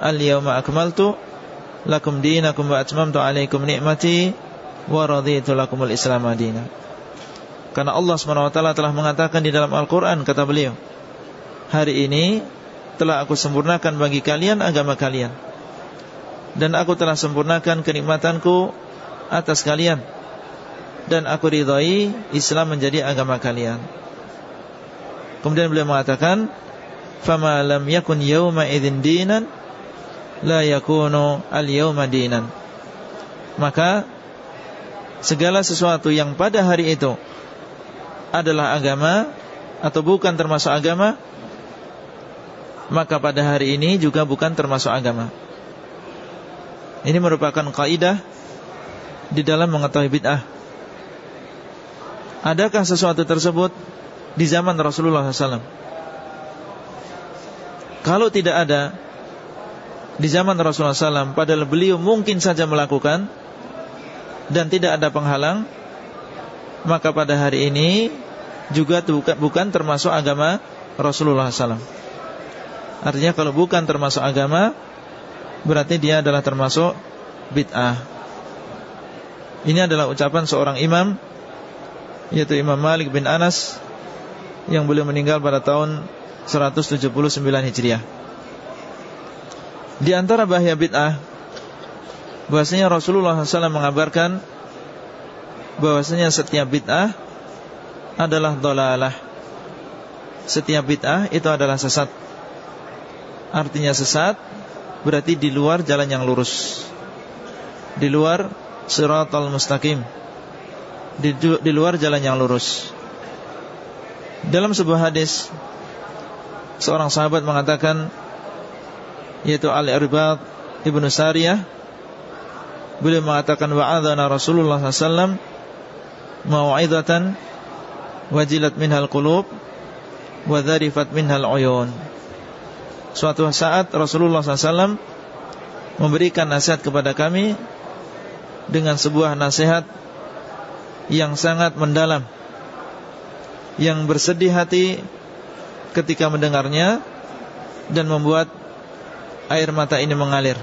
al-yawma akmaltu lakum dinakum wa atmamtu alaikum ni'mati wa raditu lakumul Islam madina. Karena Allah taala telah mengatakan di dalam Al-Qur'an kata beliau, hari ini telah aku sempurnakan bagi kalian agama kalian. Dan aku telah sempurnakan kenikmatanku atas kalian dan aku ridhai Islam menjadi agama kalian. Kemudian beliau mengatakan, "Fama lam yakun yawma idzin dinan la yakunu al-yawma dinan." Maka segala sesuatu yang pada hari itu adalah agama atau bukan termasuk agama, maka pada hari ini juga bukan termasuk agama. Ini merupakan kaidah di dalam mengetahui bid'ah Adakah sesuatu tersebut di zaman Rasulullah SAW? Kalau tidak ada di zaman Rasulullah SAW, padahal beliau mungkin saja melakukan dan tidak ada penghalang, maka pada hari ini juga bukan termasuk agama Rasulullah SAW. Artinya kalau bukan termasuk agama, berarti dia adalah termasuk bid'ah. Ini adalah ucapan seorang imam yaitu Imam Malik bin Anas yang beliau meninggal pada tahun 179 Hijriah. Di antara bahaya bid'ah bahwasanya Rasulullah SAW mengabarkan bahwasanya setiap bid'ah adalah dolalah. Setiap bid'ah itu adalah sesat. Artinya sesat berarti di luar jalan yang lurus. Di luar siratal mustaqim di, di luar jalan yang lurus. Dalam sebuah hadis seorang sahabat mengatakan yaitu Al-Irbad Ibnu Sariyah beliau mengatakan wa'adzana Rasulullah sallallahu mau'izatan wajilat minhal qulub wa dharifat minhal uyun. Suatu saat Rasulullah SAW memberikan nasihat kepada kami dengan sebuah nasihat yang sangat mendalam yang bersedih hati ketika mendengarnya dan membuat air mata ini mengalir.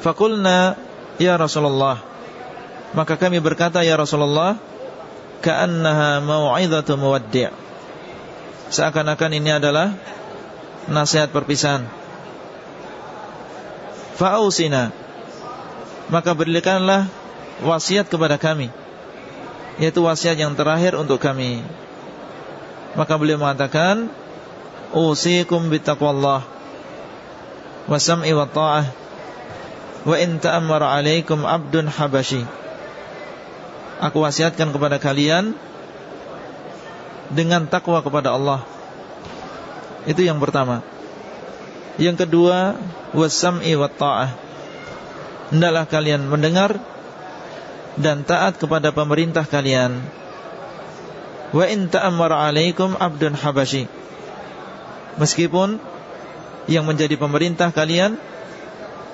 Fakulna ya Rasulullah maka kami berkata ya Rasulullah ka'annaha mau'izatu muwaddi' seakan-akan ini adalah nasihat perpisahan. Fa'ausina maka berikanlah wasiat kepada kami Yaitu wasiat yang terakhir untuk kami Maka beliau mengatakan Usikum bitaqwallah Wasam'i wa ta'ah Wa in ta'ammara alaikum abdun habashi. Aku wasiatkan kepada kalian Dengan takwa kepada Allah. Itu yang pertama. Yang kedua Wasam'i wa ta'ah. Hendaklah kalian mendengar dan taat kepada pemerintah kalian. Wa in ta'ammara 'alaikum 'abdun habashi. Meskipun yang menjadi pemerintah kalian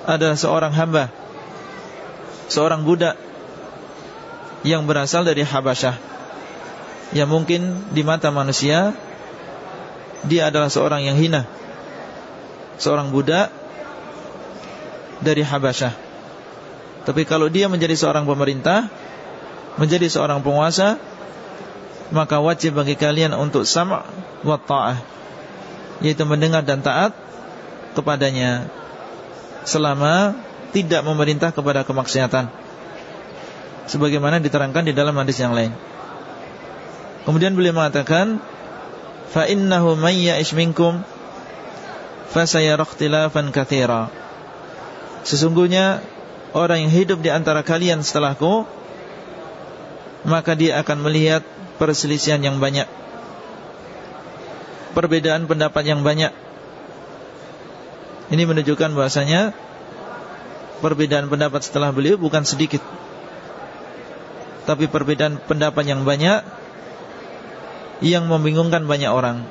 adalah seorang hamba, seorang budak yang berasal dari Habasyah. Yang mungkin di mata manusia dia adalah seorang yang hina. Seorang budak dari Habasyah. Tapi kalau dia menjadi seorang pemerintah Menjadi seorang penguasa Maka wajib bagi kalian untuk sama' wa ta'ah. Yaitu mendengar dan taat Kepadanya Selama tidak memerintah kepada kemaksiatan. Sebagaimana diterangkan di dalam hadis yang lain. Kemudian beliau mengatakan Fa innahu man ya'ish minkum ikhtilafan katsira Sesungguhnya orang yang hidup di antara kalian setelahku maka dia akan melihat perselisihan yang banyak. Perbedaan pendapat yang banyak. Ini menunjukkan bahasanya perbedaan pendapat setelah beliau bukan sedikit. Tapi perbedaan pendapat yang banyak yang membingungkan banyak orang.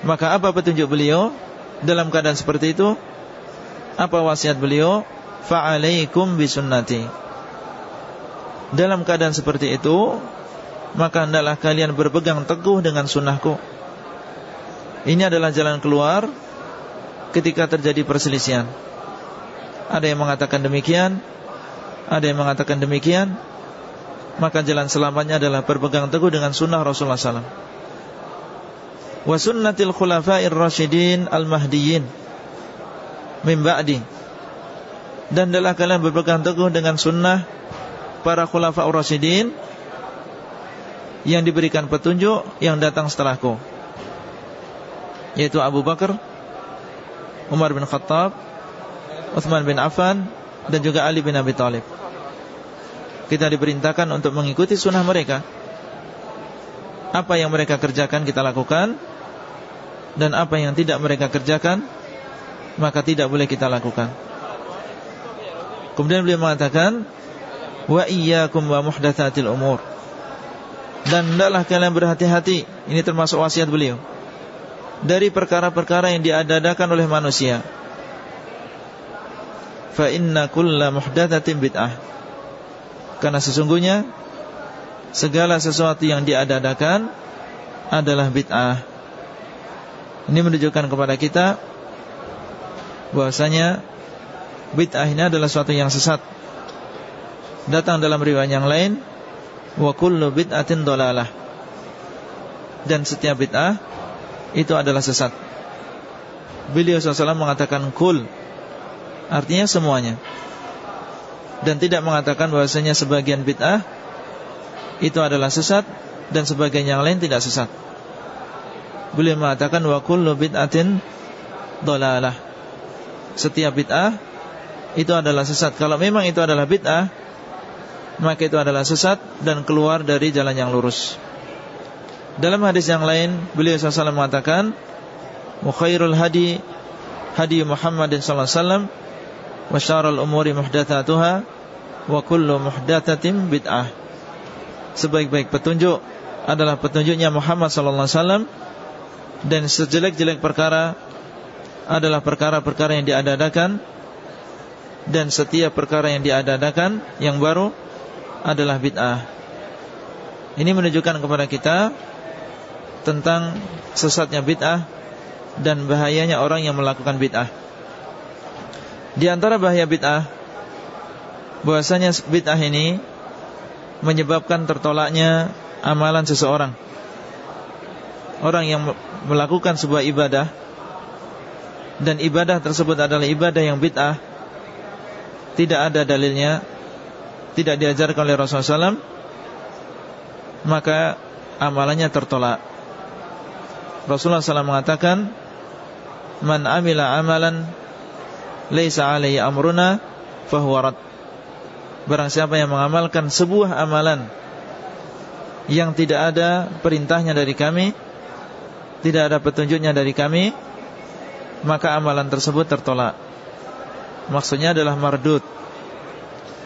Maka apa petunjuk beliau dalam keadaan seperti itu? Apa wasiat beliau? Fa'alaikum bisunnati. Dalam keadaan seperti itu Maka hendaklah kalian berpegang teguh dengan sunnahku. Ini adalah jalan keluar Ketika terjadi perselisihan. Ada yang mengatakan demikian Ada yang mengatakan demikian Maka jalan selamatnya adalah berpegang teguh dengan sunnah Rasulullah SAW Wa sunnatil khulafair rasyidin al-mahdiyin Min ba'di. Dan adalah kalian berpegang teguh dengan sunnah para khulafa ur-rasyidin yang diberikan petunjuk yang datang setelahku. Yaitu Abu Bakar Umar bin Khattab Uthman bin Affan dan juga Ali bin Abi Thalib. Kita diperintahkan untuk mengikuti sunnah mereka. Apa yang mereka kerjakan kita lakukan dan apa yang tidak mereka kerjakan maka tidak boleh kita lakukan. Kemudian beliau mengatakan wa iyyakum wa muhdatsatil umur. Dan hendaklah kalian berhati-hati, ini termasuk wasiat beliau. Dari perkara-perkara yang diadakan oleh manusia. Fa inna kulla muhdatsatin bid'ah. Karena sesungguhnya segala sesuatu yang diadakan adalah bid'ah. Ini menunjukkan kepada kita bahwasanya bid'ah ini adalah suatu yang sesat. Datang dalam riwayat yang lain, wa kullu bid'atin dolalah. Dan setiap bid'ah itu adalah sesat. Beliau SAW mengatakan kul, artinya semuanya. Dan tidak mengatakan bahwasanya sebagian bid'ah itu adalah sesat dan sebagian yang lain tidak sesat. Beliau mengatakan wa kullu bid'atin dolalah. Setiap bid'ah itu adalah sesat. Kalau memang itu adalah bid'ah, maka itu adalah sesat dan keluar dari jalan yang lurus. Dalam hadis yang lain, beliau SAW mengatakan, "Mukhairul hadi hadi Muhammadin sallallahu alaihi wasallam wa syarrul umuri muhdatsatuha wa kullu bid'ah." Sebaik-baik petunjuk adalah petunjuknya Muhammad wasallam dan sejelek-jelek perkara adalah perkara-perkara yang diadakan dan setiap perkara yang diadakan yang baru adalah bid'ah. Ini menunjukkan kepada kita tentang sesatnya bid'ah dan bahayanya orang yang melakukan bid'ah. Di antara bahaya bid'ah bahwasanya bid'ah ini menyebabkan tertolaknya amalan seseorang. Orang yang melakukan sebuah ibadah dan ibadah tersebut adalah ibadah yang bid'ah tidak ada dalilnya tidak diajarkan oleh Rasulullah SAW maka amalannya tertolak. Rasulullah SAW mengatakan man amila amalan laisa alaihi amruna fahuwa rad. Barang siapa yang mengamalkan sebuah amalan yang tidak ada perintahnya dari kami tidak ada petunjuknya dari kami maka amalan tersebut tertolak. Maksudnya adalah mardud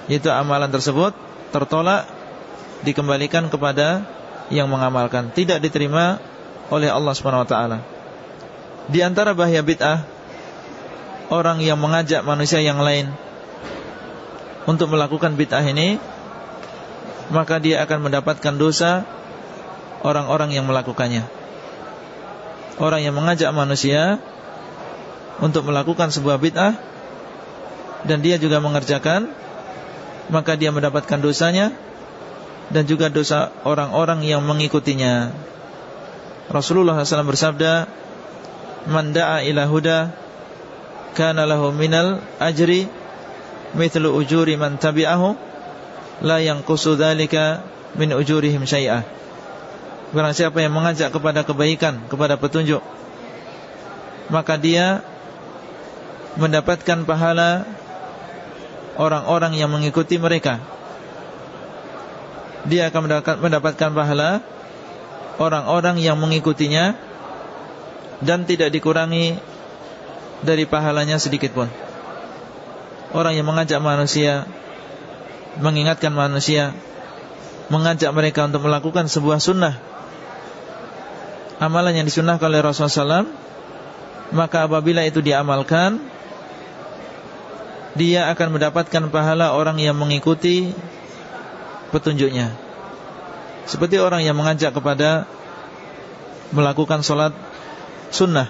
Yaitu amalan tersebut tertolak Dikembalikan kepada yang mengamalkan. Tidak diterima oleh Allah SWT Di antara bahaya bid'ah Orang yang mengajak manusia yang lain Untuk melakukan bid'ah ini Maka dia akan mendapatkan dosa Orang-orang yang melakukannya. Orang yang mengajak manusia Untuk melakukan sebuah bid'ah dan dia juga mengerjakan maka dia mendapatkan dosanya dan juga dosa orang-orang yang mengikutinya. Rasulullah SAW bersabda, "Man da'a ila huda kana lahu minal ajri mithlu ujuri man tabi'ahu la yanqusu dzalika min ujurihim syai'ah." Barang siapa yang mengajak kepada kebaikan, kepada petunjuk, maka dia mendapatkan pahala orang-orang yang mengikuti mereka dia akan mendapatkan pahala orang-orang yang mengikutinya dan tidak dikurangi dari pahalanya sedikit pun. Orang yang mengajak manusia, mengingatkan manusia, mengajak mereka untuk melakukan sebuah sunnah, amalan yang disunnahkan oleh Rasulullah SAW, maka apabila itu diamalkan, dia akan mendapatkan pahala orang yang mengikuti petunjuknya. Seperti orang yang mengajak kepada Melakukan sholat sunnah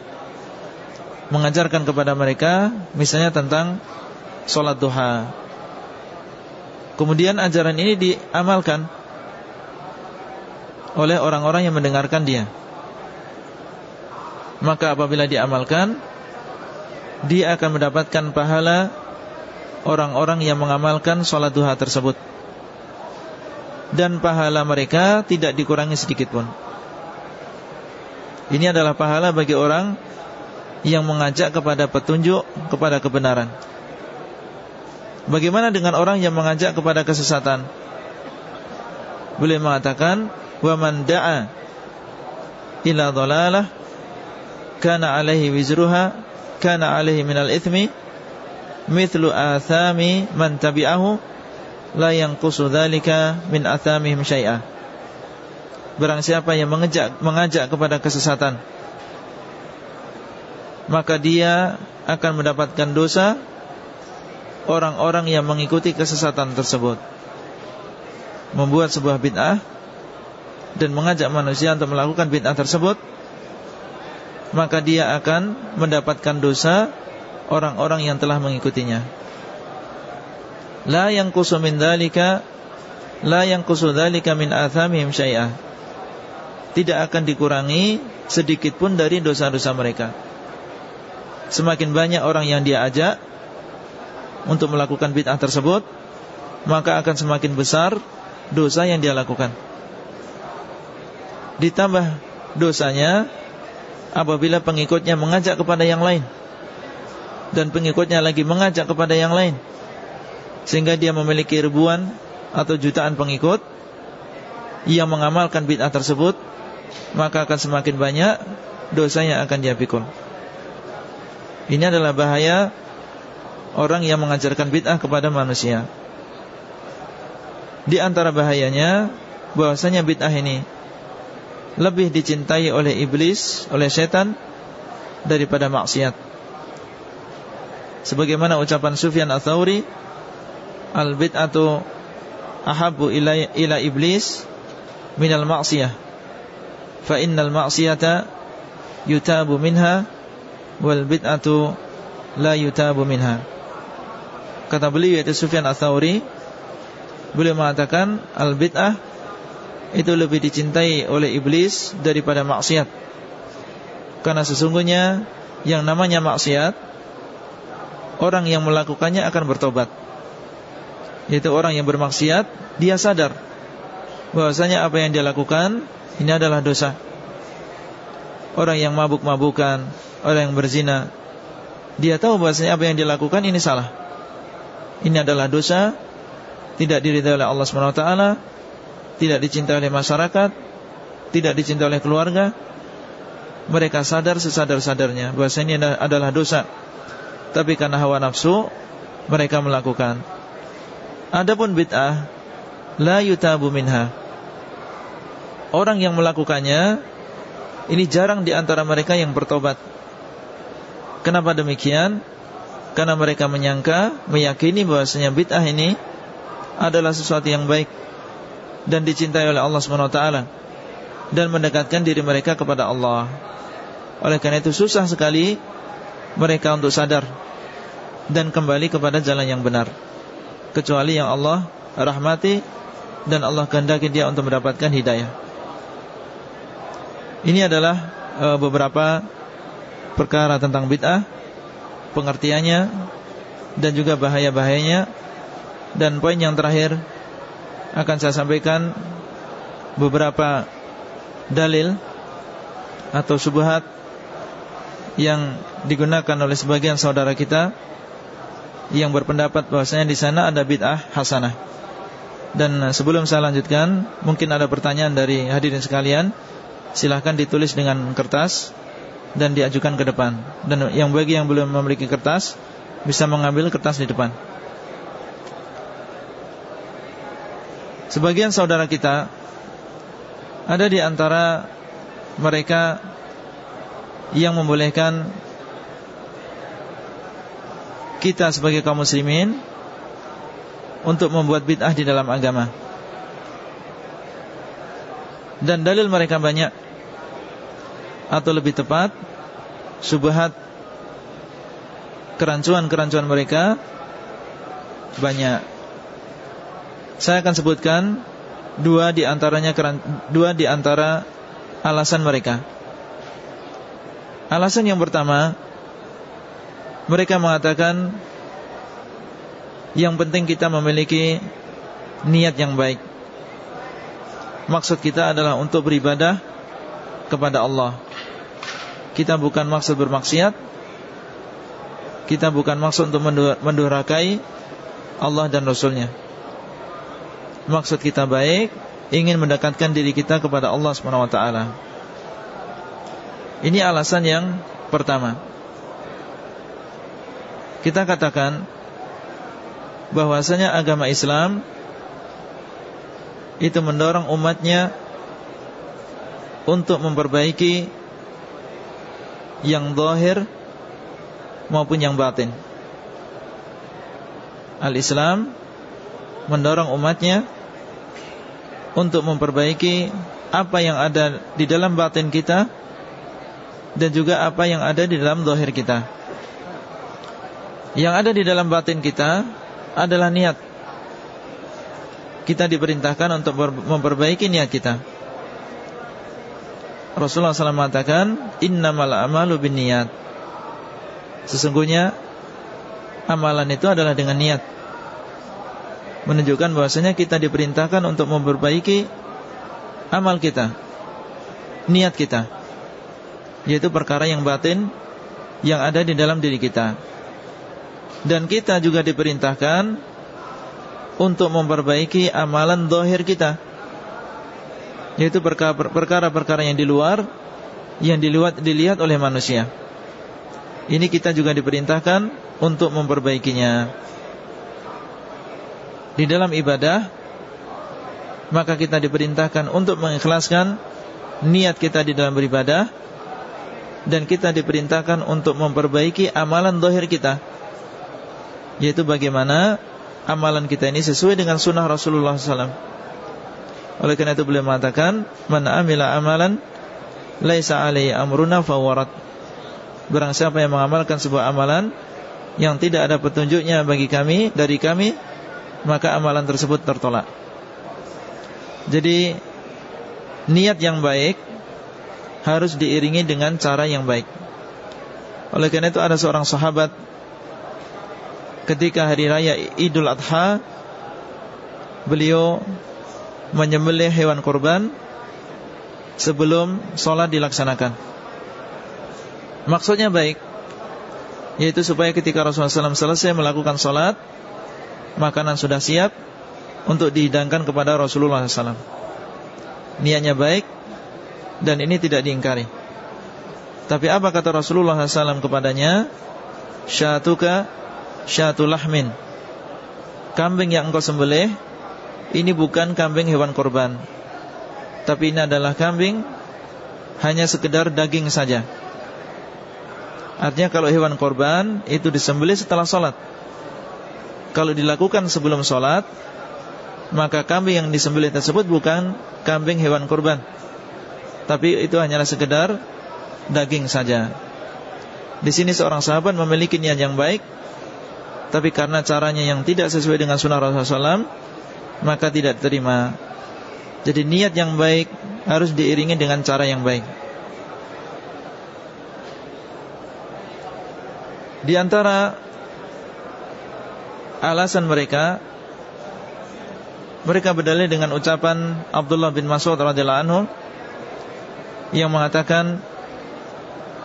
Mengajarkan kepada mereka Misalnya tentang Sholat duha. Kemudian ajaran ini diamalkan Oleh orang-orang yang mendengarkan dia. Maka apabila diamalkan Dia akan mendapatkan pahala Orang-orang yang mengamalkan sholat duha tersebut dan pahala mereka tidak dikurangi sedikit pun. Ini adalah pahala bagi orang yang mengajak kepada petunjuk, kepada kebenaran. Bagaimana dengan orang yang mengajak kepada kesesatan? Boleh mengatakan, "Wa man da'a ila dhalalah kana 'alaihi wizruha kana 'alaihi minal ithmi mithlu athami man tabi'ahu la yanqusu dzalika min athamihim syai'a. Barang siapa yang mengajak mengajak kepada kesesatan maka dia akan mendapatkan dosa orang-orang yang mengikuti kesesatan tersebut. Membuat sebuah bid'ah dan mengajak manusia untuk melakukan bid'ah tersebut maka dia akan mendapatkan dosa orang-orang yang telah mengikutinya la yang min dzalika la yang dzalika min athamihim syai'ah. Tidak akan dikurangi sedikit pun dari dosa-dosa mereka. Semakin banyak orang yang dia ajak untuk melakukan bid'ah tersebut, maka akan semakin besar dosa yang dia lakukan. Ditambah dosanya apabila pengikutnya mengajak kepada yang lain dan pengikutnya lagi mengajak kepada yang lain sehingga dia memiliki ribuan atau jutaan pengikut yang mengamalkan bid'ah tersebut maka akan semakin banyak dosa yang akan dia pikul. Ini adalah bahaya orang yang mengajarkan bid'ah kepada manusia. Di antara bahayanya bahwasanya bid'ah ini lebih dicintai oleh iblis, oleh setan daripada maksiat. Sebagaimana ucapan Sufyan Ats-Tsauri al bid'atu ahabu ila, ila iblis minal ma'siyah. Fa innal ma'siyata yutabu minha wal bid'atu la yutabu minha. Kata beliau yaitu Sufyan Ats-Tsauri beliau mengatakan al bid'ah itu lebih dicintai oleh iblis daripada maksiat. Karena sesungguhnya yang namanya maksiat orang yang melakukannya akan bertobat yaitu orang yang bermaksiat dia sadar bahwasanya apa yang dia lakukan ini adalah dosa. Orang yang mabuk-mabukan, orang yang berzina, dia tahu bahwasanya apa yang dia lakukan ini salah. Ini adalah dosa, tidak diridhai oleh Allah taala, tidak dicintai oleh masyarakat, tidak dicintai oleh keluarga. Mereka sadar sesadar-sadarnya bahwasanya ini adalah dosa. Tapi karena hawa nafsu mereka melakukan Adapun bid'ah la yutabu minha. Orang yang melakukannya ini jarang di antara mereka yang bertobat. Kenapa demikian? Karena mereka menyangka, meyakini bahwasanya bid'ah ini adalah sesuatu yang baik dan dicintai oleh Allah SWT dan mendekatkan diri mereka kepada Allah. Oleh karena itu susah sekali mereka untuk sadar dan kembali kepada jalan yang benar kecuali yang Allah rahmati dan Allah kehendaki dia untuk mendapatkan hidayah. Ini adalah e, beberapa perkara tentang bid'ah, pengertiannya dan juga bahaya-bahayanya. Dan poin yang terakhir akan saya sampaikan beberapa dalil atau subhat yang digunakan oleh sebagian saudara kita yang berpendapat bahwasanya di sana ada bid'ah hasanah. Dan sebelum saya lanjutkan, mungkin ada pertanyaan dari hadirin sekalian. Silahkan ditulis dengan kertas dan diajukan ke depan. Dan yang bagi yang belum memiliki kertas, bisa mengambil kertas di depan. Sebagian saudara kita ada di antara mereka yang membolehkan kita sebagai kaum muslimin untuk membuat bid'ah di dalam agama. Dan dalil mereka banyak atau lebih tepat subhat kerancuan-kerancuan mereka banyak. Saya akan sebutkan dua di antaranya dua di antara alasan mereka. Alasan yang pertama mereka mengatakan Yang penting kita memiliki Niat yang baik. Maksud kita adalah untuk beribadah Kepada Allah. Kita bukan maksud bermaksiat Kita bukan maksud untuk mendurakai Allah dan Rasulnya. Maksud kita baik Ingin mendekatkan diri kita kepada Allah SWT Ini alasan yang pertama kita katakan bahwasanya agama Islam itu mendorong umatnya untuk memperbaiki yang zahir maupun yang batin. Al-Islam mendorong umatnya untuk memperbaiki apa yang ada di dalam batin kita dan juga apa yang ada di dalam zahir kita. Yang ada di dalam batin kita adalah niat. Kita diperintahkan untuk memperbaiki niat kita. Rasulullah SAW mengatakan, Innamal amalu bin niat. Sesungguhnya amalan itu adalah dengan niat. Menunjukkan bahwasanya kita diperintahkan untuk memperbaiki amal kita, niat kita, yaitu perkara yang batin yang ada di dalam diri kita. Dan kita juga diperintahkan Untuk memperbaiki amalan dohir kita Yaitu perkara-perkara yang di luar Yang dilihat, dilihat oleh manusia Ini kita juga diperintahkan Untuk memperbaikinya Di dalam ibadah Maka kita diperintahkan Untuk mengikhlaskan Niat kita di dalam beribadah Dan kita diperintahkan Untuk memperbaiki amalan dohir kita yaitu bagaimana amalan kita ini sesuai dengan sunnah Rasulullah SAW. Oleh karena itu beliau mengatakan, "Man amila amalan laisa alaihi amruna fawarat." Barang siapa yang mengamalkan sebuah amalan yang tidak ada petunjuknya bagi kami dari kami, maka amalan tersebut tertolak. Jadi niat yang baik harus diiringi dengan cara yang baik. Oleh karena itu ada seorang sahabat ketika hari raya Idul Adha beliau menyembelih hewan korban sebelum sholat dilaksanakan. Maksudnya baik, yaitu supaya ketika Rasulullah SAW selesai melakukan sholat, makanan sudah siap untuk dihidangkan kepada Rasulullah SAW. Niatnya baik dan ini tidak diingkari. Tapi apa kata Rasulullah SAW kepadanya? Syatuka syatul lahmin. Kambing yang engkau sembelih Ini bukan kambing hewan korban Tapi ini adalah kambing Hanya sekedar daging saja. Artinya kalau hewan korban Itu disembelih setelah sholat. Kalau dilakukan sebelum sholat Maka kambing yang disembelih tersebut Bukan kambing hewan korban Tapi itu hanyalah sekedar Daging saja. Di sini seorang sahabat memiliki niat yang baik Tapi karena caranya yang tidak sesuai dengan sunnah Rasulullah SAW Maka tidak terima Jadi niat yang baik Harus diiringi dengan cara yang baik. Di antara Alasan mereka Mereka berdalil dengan ucapan Abdullah bin Mas'ud radhiyallahu anhu Yang mengatakan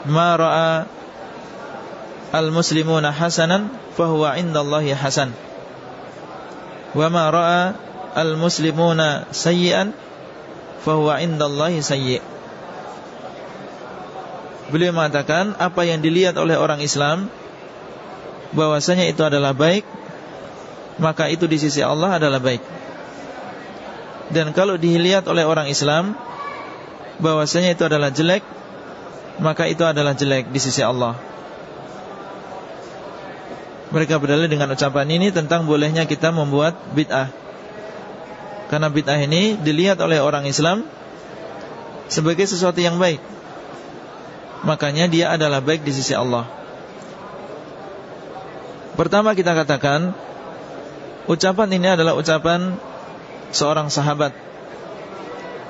Ma ra'a al-muslimuna hasanan fahuwa indallahi hasan wa ma ra'a al-muslimuna sayyi'an fahuwa indallahi sayyi' Beliau mengatakan apa yang dilihat oleh orang Islam bahwasanya itu adalah baik maka itu di sisi Allah adalah baik. Dan kalau dilihat oleh orang Islam bahwasanya itu adalah jelek maka itu adalah jelek di sisi Allah. Mereka berdalil dengan ucapan ini tentang bolehnya kita membuat bid'ah. Karena bid'ah ini dilihat oleh orang Islam sebagai sesuatu yang baik. Makanya dia adalah baik di sisi Allah. Pertama kita katakan ucapan ini adalah ucapan seorang sahabat,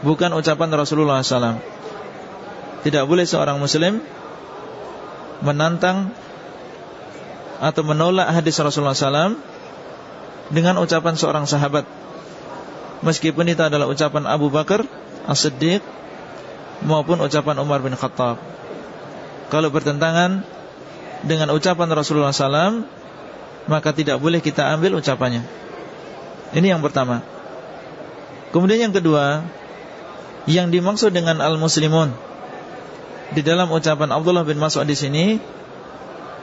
bukan ucapan Rasulullah SAW. Tidak boleh seorang Muslim menantang atau menolak hadis Rasulullah SAW dengan ucapan seorang sahabat. Meskipun itu adalah ucapan Abu Bakar As-Siddiq maupun ucapan Umar bin Khattab. Kalau bertentangan dengan ucapan Rasulullah SAW maka tidak boleh kita ambil ucapannya. Ini yang pertama. Kemudian yang kedua yang dimaksud dengan al-muslimun di dalam ucapan Abdullah bin Mas'ud di sini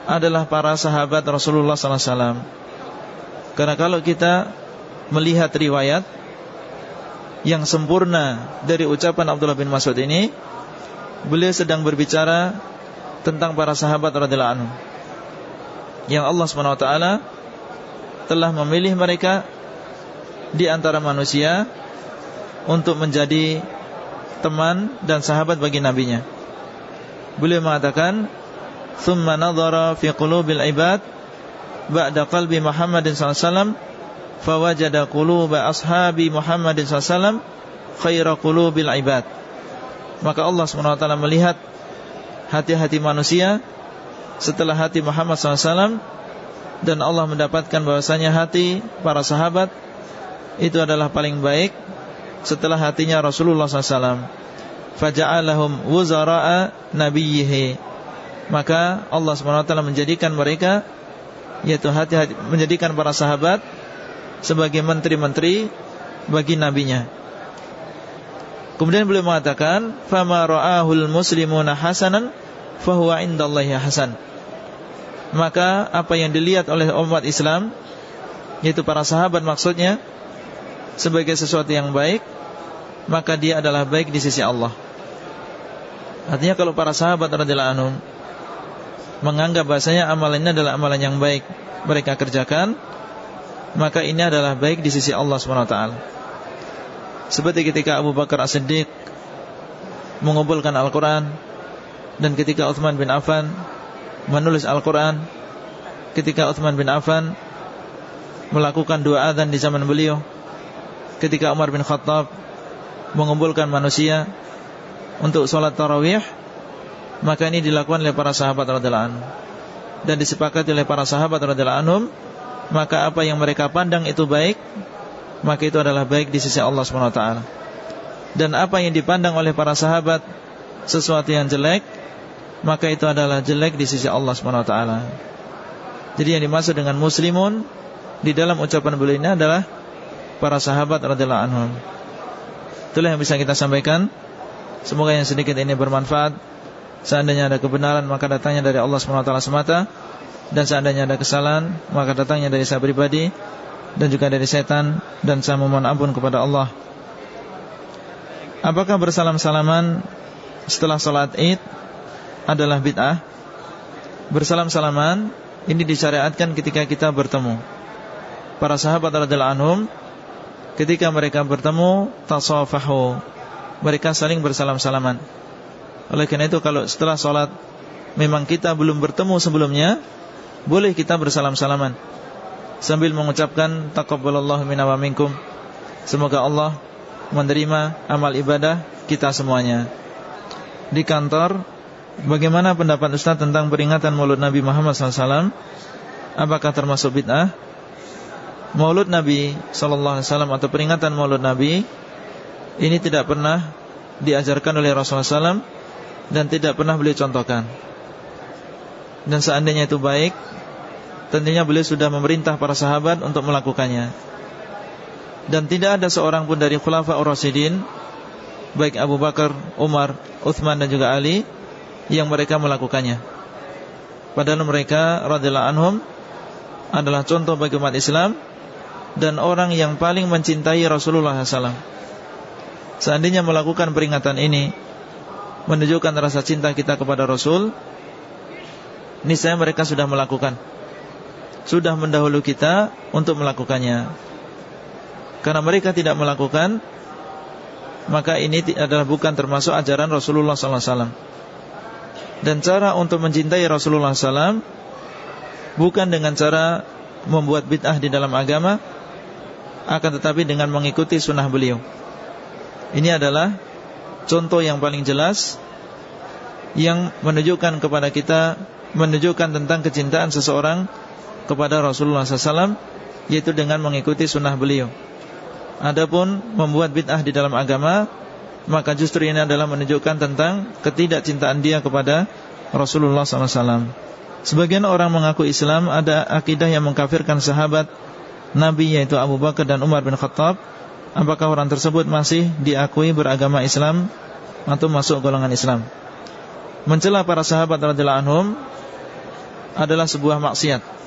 adalah para sahabat Rasulullah SAW. Karena kalau kita melihat riwayat yang sempurna dari ucapan Abdullah bin Mas'ud ini, beliau sedang berbicara tentang para sahabat radhiyallahu anhu. Yang Allah SWT telah memilih mereka di antara manusia untuk menjadi teman dan sahabat bagi nabinya. Beliau mengatakan thumma nadhara fi qulubil ibad ba'da qalbi Muhammadin sallallahu fawajada quluba ashabi Muhammadin sallallahu khaira qulubil ibad maka Allah SWT melihat hati-hati manusia setelah hati Muhammad SAW dan Allah mendapatkan bahwasanya hati para sahabat itu adalah paling baik setelah hatinya Rasulullah SAW. Faja'alahum wuzara'a nabiyyihi maka Allah SWT menjadikan mereka yaitu hati-hati menjadikan para sahabat sebagai menteri-menteri bagi nabinya. Kemudian beliau mengatakan, "Fama ra'ahul muslimuna hasanan fahuwa indallahi hasan." Maka apa yang dilihat oleh umat Islam yaitu para sahabat maksudnya sebagai sesuatu yang baik, maka dia adalah baik di sisi Allah. Artinya kalau para sahabat radhiyallahu anhum menganggap bahasanya amalannya adalah amalan yang baik mereka kerjakan maka ini adalah baik di sisi Allah SWT seperti ketika Abu Bakar As-Siddiq mengumpulkan Al-Quran dan ketika Uthman bin Affan menulis Al-Quran ketika Uthman bin Affan melakukan dua adhan di zaman beliau ketika Umar bin Khattab mengumpulkan manusia untuk sholat tarawih maka ini dilakukan oleh para sahabat radhiyallahu anhu. Dan disepakati oleh para sahabat radhiyallahu anhum maka apa yang mereka pandang itu baik maka itu adalah baik di sisi Allah taala. Dan apa yang dipandang oleh para sahabat sesuatu yang jelek maka itu adalah jelek di sisi Allah taala. Jadi yang dimaksud dengan muslimun di dalam ucapan beliau ini adalah para sahabat radhiyallahu anhum. Itulah yang bisa kita sampaikan. Semoga yang sedikit ini bermanfaat. Seandainya ada kebenaran maka datangnya dari Allah SWT semata. Dan seandainya ada kesalahan Maka datangnya dari saya pribadi Dan juga dari setan. Dan saya memohon ampun kepada Allah. Apakah bersalam-salaman Setelah sholat id Adalah bid'ah? Bersalam-salaman Ini disyariatkan ketika kita bertemu. Para sahabat radhiyallahu anhum Ketika mereka bertemu Tasafahu Mereka saling bersalam-salaman oleh karena itu kalau setelah sholat Memang kita belum bertemu sebelumnya boleh kita bersalam-salaman sambil mengucapkan taqabbalallahu minna wa minkum. Semoga Allah menerima amal ibadah kita semuanya. Di kantor, bagaimana pendapat Ustaz tentang peringatan Maulud Nabi Muhammad SAW? Apakah termasuk bid'ah? Maulud Nabi SAW atau peringatan Maulud Nabi ini tidak pernah diajarkan oleh Rasulullah SAW dan tidak pernah beliau contohkan. Dan seandainya itu baik, tentunya beliau sudah memerintah para sahabat untuk melakukannya. Dan tidak ada seorang pun dari khulafa Rasidin baik Abu Bakar, Umar, Uthman dan juga Ali yang mereka melakukannya. Padahal mereka radhiyallahu anhum adalah contoh bagi umat Islam dan orang yang paling mencintai Rasulullah SAW. Seandainya melakukan peringatan ini menunjukkan rasa cinta kita kepada Rasul, niscaya mereka sudah melakukan sudah mendahulu kita untuk melakukannya. Karena mereka tidak melakukan, maka ini adalah bukan termasuk ajaran Rasulullah SAW. Dan cara untuk mencintai Rasulullah SAW bukan dengan cara membuat bid'ah di dalam agama, akan tetapi dengan mengikuti sunnah beliau. Ini adalah contoh yang paling jelas yang menunjukkan kepada kita menunjukkan tentang kecintaan seseorang kepada Rasulullah SAW yaitu dengan mengikuti sunnah beliau. Adapun membuat bid'ah di dalam agama maka justru ini adalah menunjukkan tentang ketidakcintaan dia kepada Rasulullah SAW. Sebagian orang mengaku Islam ada akidah yang mengkafirkan sahabat Nabi yaitu Abu Bakar dan Umar bin Khattab. Apakah orang tersebut masih diakui beragama Islam atau masuk golongan Islam? Mencela para sahabat radhiyallahu anhum adalah sebuah maksiat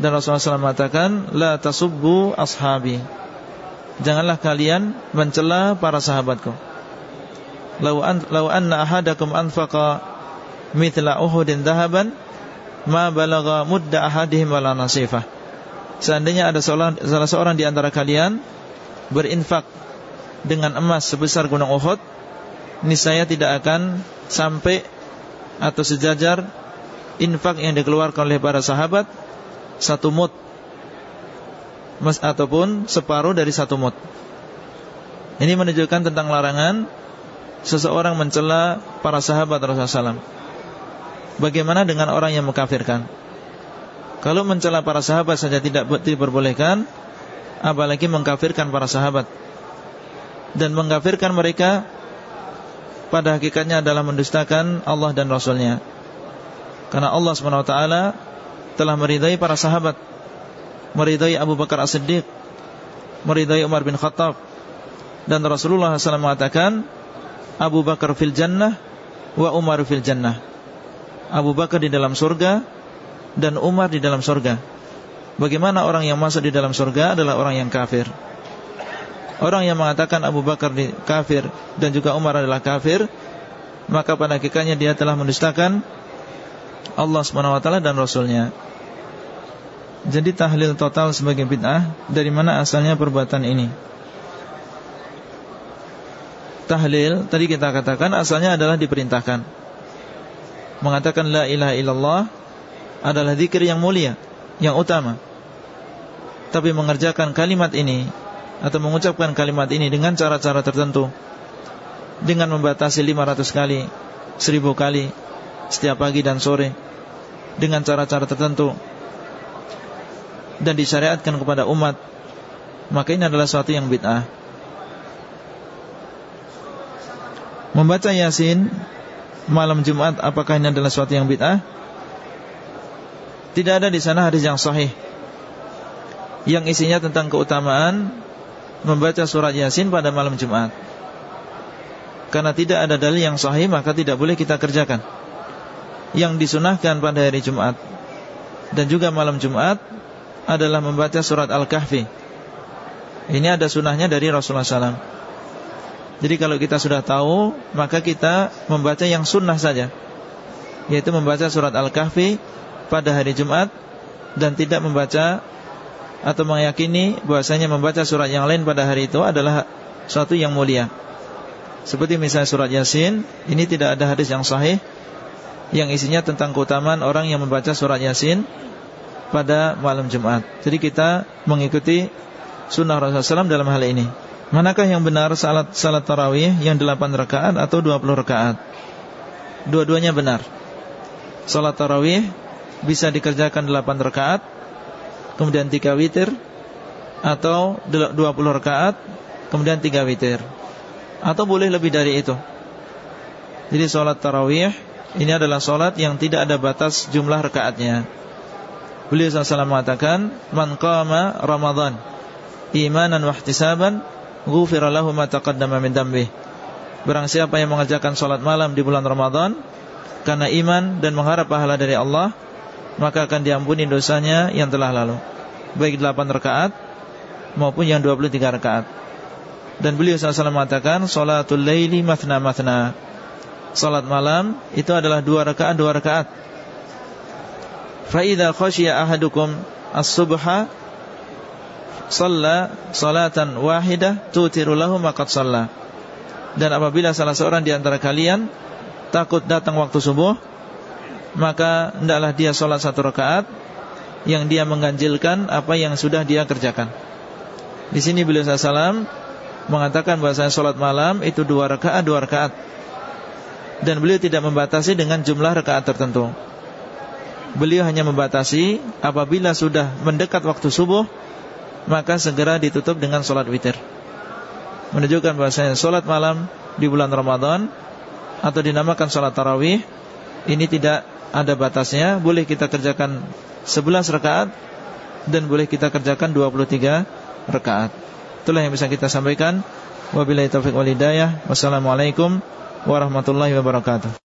dan Rasulullah SAW mengatakan La tasubbu ashabi Janganlah kalian mencela para sahabatku Lau, an, lau anna ahadakum anfaqa Mithla uhudin dahaban Ma balaga mudda ahadihim wala nasifah Seandainya ada salah seorang di antara kalian Berinfak Dengan emas sebesar gunung Uhud Niscaya tidak akan sampai Atau sejajar Infak yang dikeluarkan oleh para sahabat satu mut ataupun separuh dari satu mut. Ini menunjukkan tentang larangan seseorang mencela para sahabat Rasulullah SAW. Bagaimana dengan orang yang mengkafirkan? Kalau mencela para sahabat saja tidak diperbolehkan, apalagi mengkafirkan para sahabat. Dan mengkafirkan mereka pada hakikatnya adalah mendustakan Allah dan Rasulnya. Karena Allah swt telah meridai para sahabat. Meridai Abu Bakar As-Siddiq meridai Umar bin Khattab. Dan Rasulullah SAW mengatakan Abu Bakar fil jannah wa Umar fil jannah. Abu Bakar di dalam surga dan Umar di dalam surga bagaimana orang yang masuk di dalam surga adalah orang yang kafir. Orang yang mengatakan Abu Bakar di kafir dan juga Umar adalah kafir maka pada hakikatnya dia telah mendustakan Allah SWT dan Rasulnya. Jadi tahlil total sebagai bid'ah Dari mana asalnya perbuatan ini? Tahlil Tadi kita katakan asalnya adalah diperintahkan. Mengatakan La ilaha illallah Adalah zikir yang mulia Yang utama. Tapi mengerjakan kalimat ini Atau mengucapkan kalimat ini Dengan cara-cara tertentu Dengan membatasi 500 kali 1000 kali Setiap pagi dan sore dengan cara-cara tertentu dan disyariatkan kepada umat maka ini adalah suatu yang bid'ah. Membaca yasin malam Jumat apakah ini adalah suatu yang bid'ah tidak ada di sana hadis yang sahih yang isinya tentang keutamaan membaca surat yasin pada malam Jumat karena tidak ada dalil yang sahih maka tidak boleh kita kerjakan yang disunahkan pada hari Jumat dan juga malam Jumat adalah membaca surat Al-Kahfi. Ini ada sunahnya dari Rasulullah SAW. Jadi kalau kita sudah tahu, maka kita membaca yang sunnah saja, yaitu membaca surat Al-Kahfi pada hari Jumat dan tidak membaca atau meyakini bahwasanya membaca surat yang lain pada hari itu adalah suatu yang mulia. Seperti misalnya surat Yasin, ini tidak ada hadis yang sahih yang isinya tentang keutamaan orang yang membaca surat Yasin pada malam Jumat. Jadi kita mengikuti sunnah Rasulullah SAW dalam hal ini. Manakah yang benar salat salat tarawih yang 8 rakaat atau 20 rakaat? Dua-duanya benar. Salat tarawih bisa dikerjakan 8 rakaat, kemudian 3 witir atau 20 rakaat, kemudian 3 witir. Atau boleh lebih dari itu. Jadi salat tarawih ini adalah salat yang tidak ada batas jumlah rakaatnya. Beliau SAW mengatakan, "Man qama Ramadan imanan wa ihtisaban ghufira lahu ma taqaddama min dhanbi. Barang siapa yang mengerjakan salat malam di bulan Ramadan karena iman dan mengharap pahala dari Allah, maka akan diampuni dosanya yang telah lalu. Baik 8 rakaat maupun yang 23 rakaat. Dan beliau SAW mengatakan Salatul layli mathna mathna Salat malam itu adalah dua rakaat dua rakaat Fa'idha khasyiya ahadukum as-subha Salla salatan wahidah tutiru lahu maqad salla. Dan apabila salah seorang di antara kalian takut datang waktu subuh, maka hendaklah dia salat satu rakaat yang dia mengganjilkan apa yang sudah dia kerjakan. Di sini beliau sallallahu mengatakan bahwa salat malam itu dua rakaat dua rakaat. Dan beliau tidak membatasi dengan jumlah rakaat tertentu. Beliau hanya membatasi apabila sudah mendekat waktu subuh maka segera ditutup dengan solat witir. Menunjukkan bahasanya solat malam di bulan Ramadan atau dinamakan solat tarawih ini tidak ada batasnya, boleh kita kerjakan 11 rakaat dan boleh kita kerjakan 23 rakaat. Itulah yang bisa kita sampaikan. Wabillahi taufiq wal hidayah. Wassalamualaikum warahmatullahi wabarakatuh.